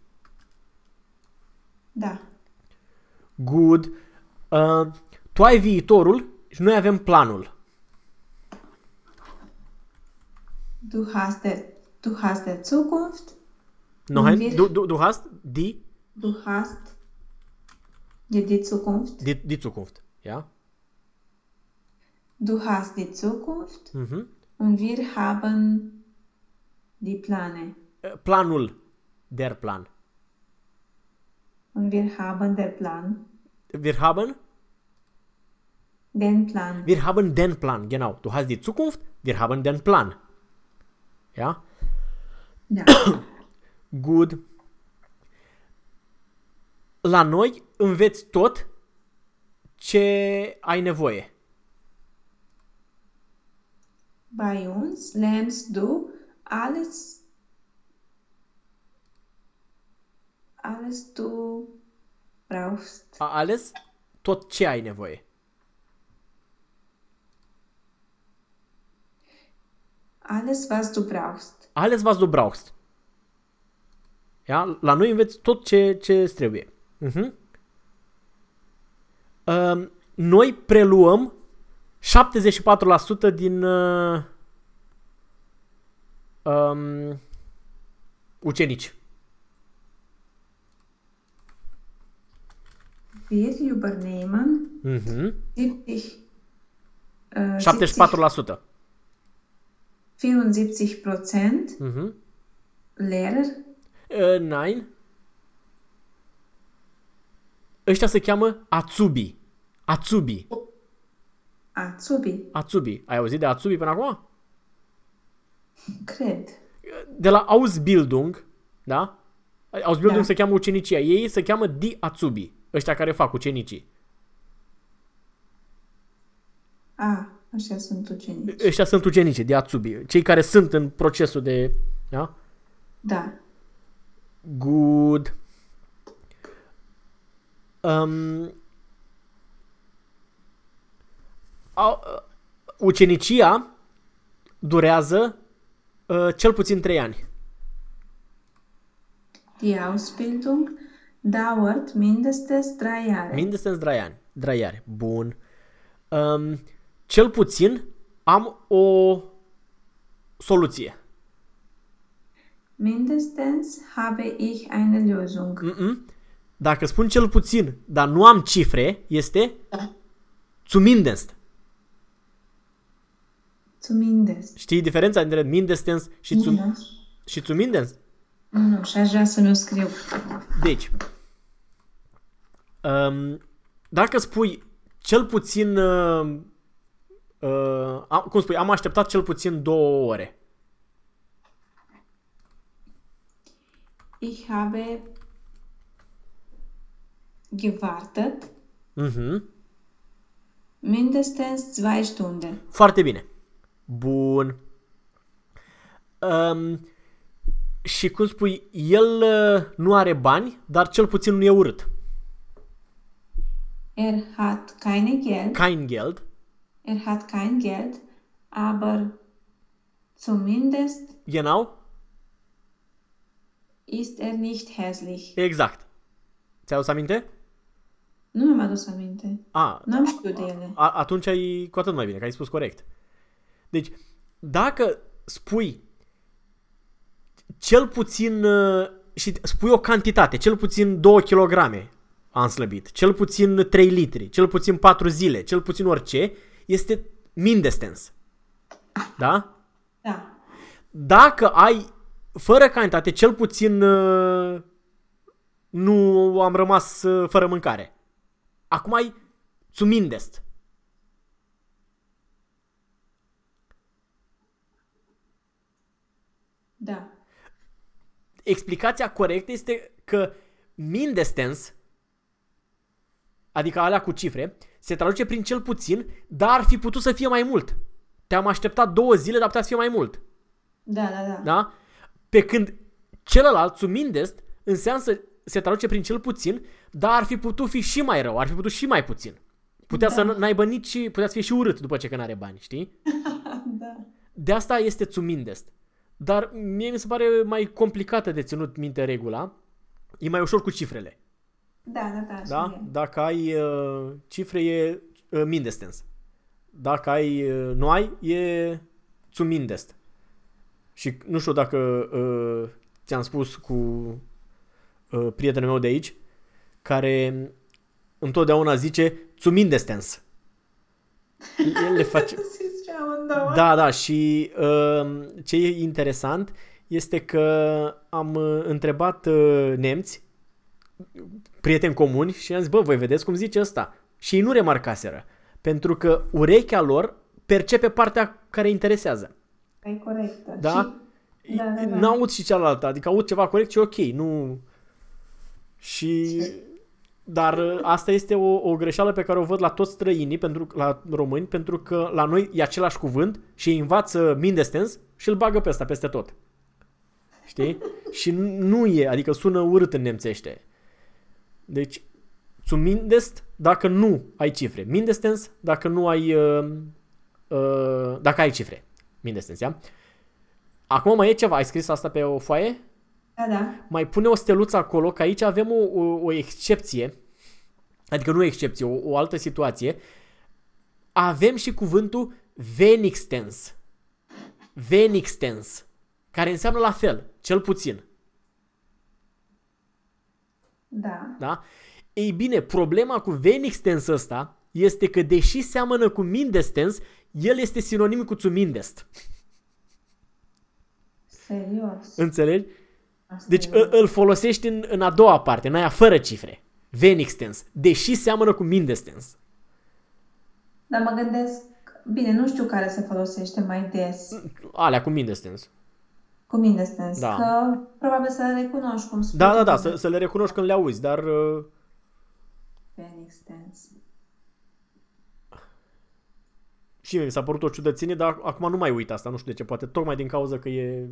Da. Good. Uh, tu ai viitorul și noi avem planul. Du hast der, du hast der Zukunft. Nein, wir- du, du, du hast die, Du hast die, die Zukunft. die, die Zukunft. Ja? Du hast die Zukunft. Mhm. Und wir haben die Pläne. Uh, Planul. Der Plan. Und wir haben den Plan. Wir haben, Den Plan. wir haben den Plan. Genau. Du hast die Zukunft, wir haben den Plan. Ja? Da. Good. La noi înveți tot ce ai nevoie. Bei uns lernst du alles, alles du brauchst. A ales tot ce ai nevoie. Alles, was du brauchst. Alles, was du brauchst. Ja? La noi înveți tot ce, ce îți trebuie. Uh-huh. Um, noi preluăm 74% din uh, um, ucenici. Wir übernehmen Uh-huh. 70, äh, 70 74%. 74 Prozent Uh-huh. Lehrer. Uh, nine. Ăștia se cheamă Atsubi. Atsubi. Azubi, Atsubi. Ai auzit de Atsubi până acum? cred. De la Ausbildung, da? Ausbildung Da. se cheamă ucenicia. Ei se cheamă Di Atsubi. Ăștia care fac ucenicii. A, așa sunt ucenici. Ăștia sunt ucenicii de Atsubi. Cei care sunt în procesul de... Da? Da. Good. Um, au, uh, ucenicia durează uh, cel puțin 3 ani. Die Ausbildung dauert mindestens drei Jahre. Mindestens 3 ani. 3 ani. Bun. Um, cel puțin am o soluție. Mindestens habe ich eine Lösung. Mm-mm. Dacă spun cel puțin, dar nu am cifre, este Da. zumindest. Zumindest. Știi diferența între mindestens și, zum- Nu, și zumindest? nu, și aș vrea să nu scriu. Deci, um, dacă spui cel puțin, uh, uh, am- cum spui, am așteptat cel puțin două ore. Ich habe gewartet Mhm. mindestens zwei Stunden. Foarte bine. Bun. Um, și cum spui, el uh, nu are bani, dar cel puțin nu e urât. Er hat keine Geld, Kein Geld. er hat kein Geld, aber zumindest Genau. ist er nicht hässlich. Exact. Ți-ai adus aminte? Nu mi-am adus aminte. A, N-am știut de ele. a, atunci ai cu atât mai bine, că ai spus corect. Deci, dacă spui cel puțin uh, și spui o cantitate, cel puțin 2 kg am slăbit, cel puțin 3 litri, cel puțin 4 zile, cel puțin orice, este mindestens. Da? Da. Dacă ai fără cantitate, cel puțin uh, nu am rămas uh, fără mâncare. Acum ai zumindest. Da. Explicația corectă este că mindestens, adică alea cu cifre, se traduce prin cel puțin, dar ar fi putut să fie mai mult. Te-am așteptat două zile, dar putea să fie mai mult. Da, da, da. Da? Pe când celălalt, zumindest, înseamnă să se traduce prin cel puțin, dar ar fi putut fi și mai rău, ar fi putut și mai puțin. Putea Da. să n- n-aibă nici, putea să fie și urât după ce că n-are bani, știi? da. De asta este zumindest. Dar mie mi se pare mai complicată de ținut minte regula. E mai ușor cu cifrele. Da, da, da. Da? așa e. Dacă ai uh, cifre e uh, mindestens. Dacă ai uh, nu ai e zumindest. Și nu știu dacă uh, ți-am spus cu uh, prietenul meu de aici care întotdeauna zice zumindestens. El le face Zice amândouă. da, da, și uh, ce e interesant este că am uh, întrebat uh, nemți, prieteni comuni, și am zis, bă, voi vedeți cum zice ăsta? Și ei nu remarcaseră, pentru că urechea lor percepe partea care interesează. E corectă. Da? Și, da, da, da. N-aud și cealaltă, adică aud ceva corect și ok, nu... Și... Dar uh, asta este o, o greșeală pe care o văd la toți străinii, pentru, la români, pentru că la noi e același cuvânt și ei învață mindestens și îl bagă pe ăsta peste tot. Știi? și nu e, adică sună urât în nemțește. Deci, zumindest dacă nu ai cifre. Mindestens dacă nu ai... Uh, uh, dacă ai cifre. Mindestens, ia? Acum mai e ceva. Ai scris asta pe o foaie? Da, da. Mai pune o steluță acolo, că aici avem o, o, o excepție. Adică nu o excepție, o, o altă situație. Avem și cuvântul venixtens. Venixtens. Care înseamnă la fel, cel puțin. Da. Da? Ei bine, problema cu venixtens ăsta este că deși seamănă cu mindestens, el este sinonim cu zumindest. Serios. Înțelegi? Asta Deci e- îl, îl folosești în, în a doua parte, în aia fără cifre. Venixtens. Deși seamănă cu mindestens. Dar mă gândesc, bine, nu știu care se folosește mai des Alea cu mindestens. Cu mindestens, Da. că probabil să le recunoști cum spui Da, da, tu da, cu să, să le recunoști când le auzi, dar uh, Venixtens. și mie mi s-a părut o ciudățenie, dar acum nu mai uit asta, nu știu de ce, poate tocmai din cauza că e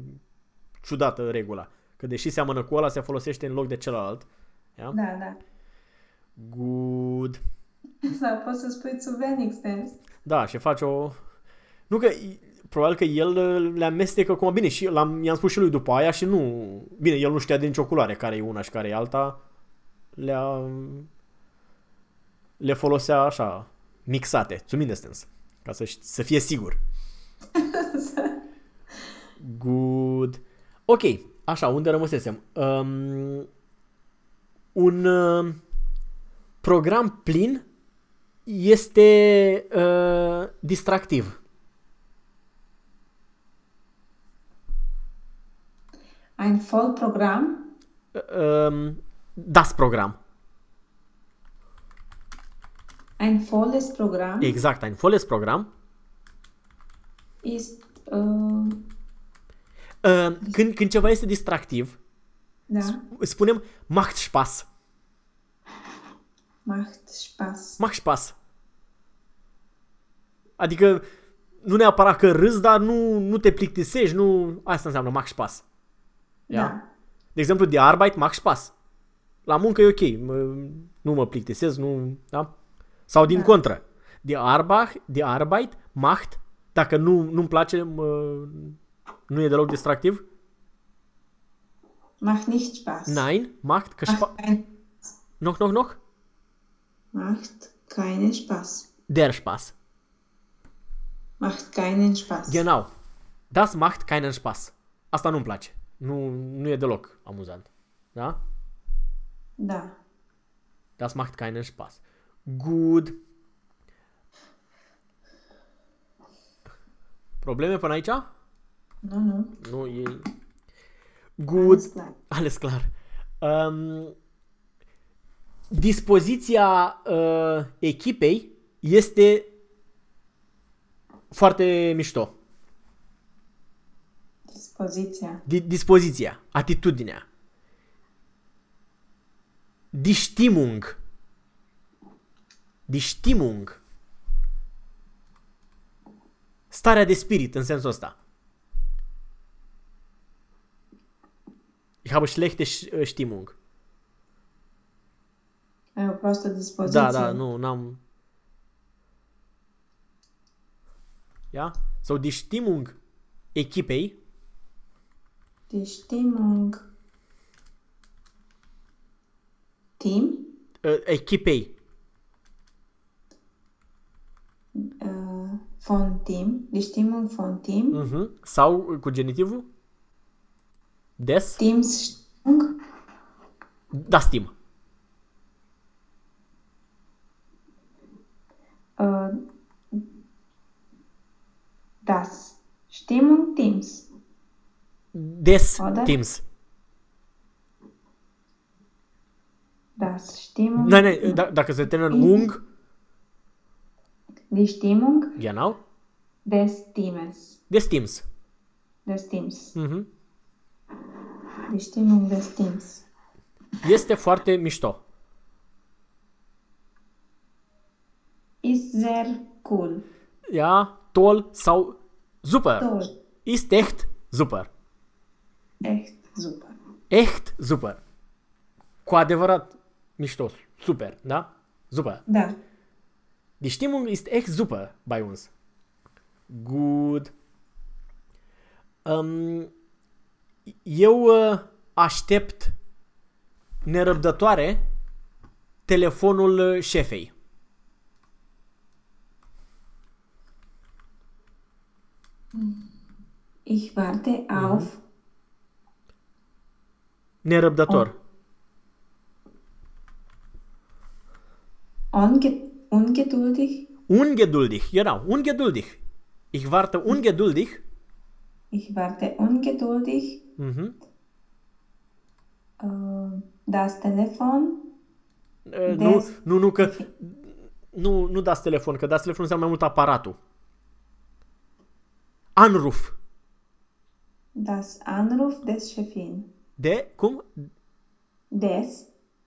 ciudată regula. Că deși seamănă cu ăla, se folosește în loc de celălalt. Ia? Da, da. Good. Sau poți să spui zu Venixtens. Da, și face o... Nu că... Probabil că el uh, le amestecă cum bine și l-am, i-am spus și lui după aia și nu... Bine, el nu știa de nicio culoare care e una și care e alta. Le-a... Le folosea așa, mixate, zumindestens, ca să, ș- să fie sigur. Good. Ok, așa, unde rămăsesem? Um, un uh, program plin este uh, distractiv. Ein Vollprogramm Um, das Program. Ein volles Programm Exact, ein volles Program. ist, uh, Uh, când, când ceva este distractiv, da, spunem macht Spaß. macht Spaß. Macht Spaß. Adică nu neapărat că râzi, dar nu, nu te plictisești, nu... Asta înseamnă mach Spaß. Da. De exemplu, de Arbeit mach Spaß. La muncă e ok, mă, nu mă plictisez, nu... Da? Sau din Da. contră. De Arbeit, de Arbeit macht, dacă nu, nu-mi place, mă, nu e deloc distractiv. Macht nicht Spaß. Nein, macht, că Macht, spa- kein, noch, noch, noch, macht keinen Spaß. der Spaß. Macht keinen Spaß. Genau. Das macht keinen Spaß. Asta nu-mi place. Nu, nu e deloc amuzant. Da? Da. Das macht keinen Spaß. Gut. Probleme până aici? Nu, nu. Nu, e... Good. Alles klar. Alles clar. Um, dispoziția uh, echipei este foarte mișto. Dispoziția. Di- dispoziția, atitudinea. Die Stimmung. Die Stimmung. Starea de spirit în sensul ăsta. Ich habe schlechte Sch- äh, Stimmung. Ai o proastă dispoziție. Da, da, nu, n-am... Ja? So, die Stimmung echipei Die Stimmung. Team. äh, echipei Äh, von Team. Die Stimmung von Team. Mhm. Sau cu genitivul? Des? Teams Stimmung. Das Team. Äh, das. Stimmung Teams. Des Oder? Teams. Das. Stimmung. Nein, nein, da, dacă se termină în ung, Die Stimmung genau, des Teams. des Teams. Des Teams. Mhm. Die Stimmung des Teams. Este foarte mișto. Ist sehr cool. Ja, toll sau super. Toll. Ist echt super. Echt super. Echt super. Cu adevărat mișto. Super, da? Super. Da. Die Stimmung ist echt super bei uns. Gut. Um, eu uh, aștept nerăbdătoare telefonul uh, șefei. Ich warte auf Nerăbdător. unge ungeduldig. Ungeduldig, genau, ungeduldig. Ich warte ungeduldig. Ich warte ungeduldig. Mhm. Äh, das Telefon. Nu, Des- nu, nu, că nu, nu dați telefon, că dați telefon înseamnă mai mult aparatul. Anruf. Das Anruf des Chefin. De, cum? Des.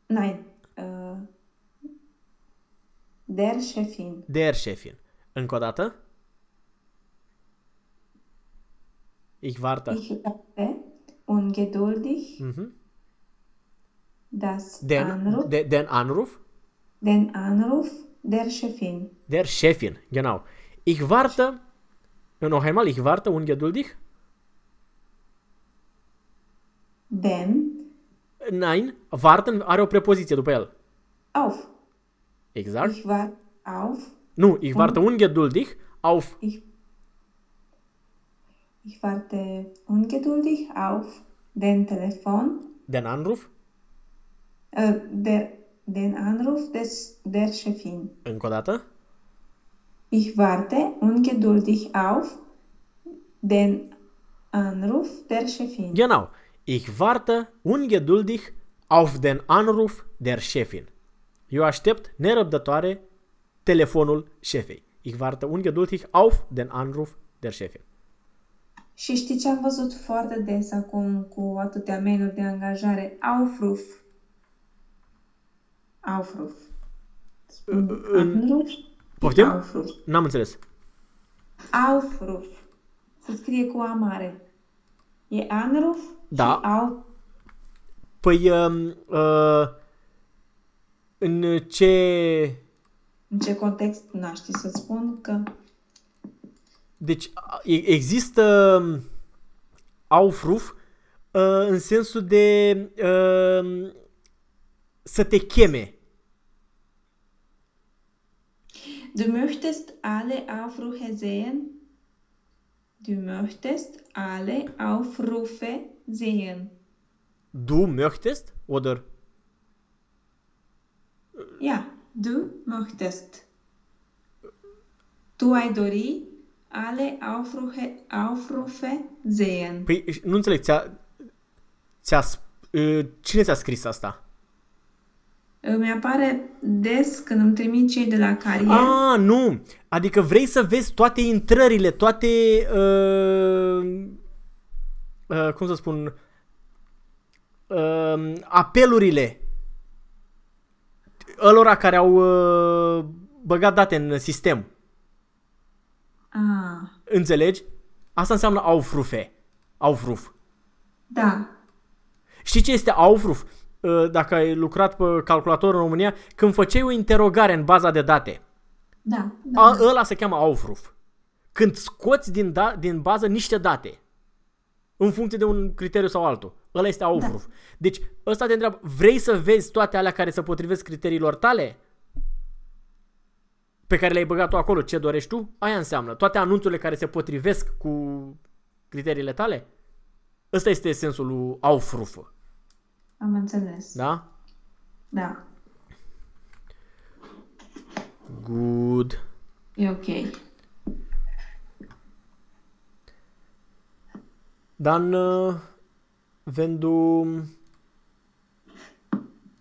Nein. Äh, der Chefin. Der Chefin. Încă o dată. Ich warte. Ich warte ungeduldig. Mhm. Das Den, Anruf. de, den Anruf. Den Anruf der Chefin. Der Chefin, genau. Ich warte. Noch einmal, ich warte ungeduldig. Den Nein, warten are o prepoziție după el. auf. Exact. Ich warte auf. Nu, ich warte ungeduldig auf Ich, ich warte ungeduldig auf den Telefon, den Anruf. äh, der, den Anruf des, der Chefin. Încă o dată. Ich warte ungeduldig auf den Anruf der Chefin. Genau. Ich warte ungeduldig auf den Anruf der Chefin. Eu aștept nerăbdătoare telefonul șefei. Ich warte ungeduldig auf den Anruf der Chefin. Și știi ce am văzut foarte des acum cu atâtea mail de angajare? Aufruf. Aufruf. în- Anruf. Poftim? Aufruf. N-am înțeles. Aufruf. Se scrie cu A mare. E Anruf Da. și Auf. Păi, uh, uh, în ce... În ce context, n știi să spun că... Deci, a- e- există um, aufruf uh, în sensul de uh, să te cheme. Du möchtest alle Aufrufe sehen? Du möchtest alle Aufrufe sehen. Du möchtest? Oder Ja, du möchtest. Tu ai dori alle Aufrufe, Aufrufe sehen. Păi, nu înțeleg, ți-a, ți-a, sp- uh, cine ți-a scris asta? Îmi apare des când îmi trimit cei de la carier. A, nu! Adică vrei să vezi toate intrările, toate, uh, uh, cum să spun, uh, apelurile ălora care au uh, băgat date în sistem. Ah, Înțelegi? Asta înseamnă aufrufe. Aufruf. da. Știi ce este aufruf? Uh, Dacă ai lucrat pe calculator în România, când făceai o interogare în baza de date, Da, da. A, ăla se cheamă aufruf. Când scoți din, da, din bază niște date în funcție de un criteriu sau altul. Ăla este aufruf. Da. Deci ăsta te întreabă, vrei să vezi toate alea care se potrivesc criteriilor tale? Pe care le-ai băgat tu acolo, ce dorești tu? Aia înseamnă. Toate anunțurile care se potrivesc cu criteriile tale? Ăsta este sensul lui aufruf. Am înțeles. Da? Da. Good. E ok. Dann, äh, wenn du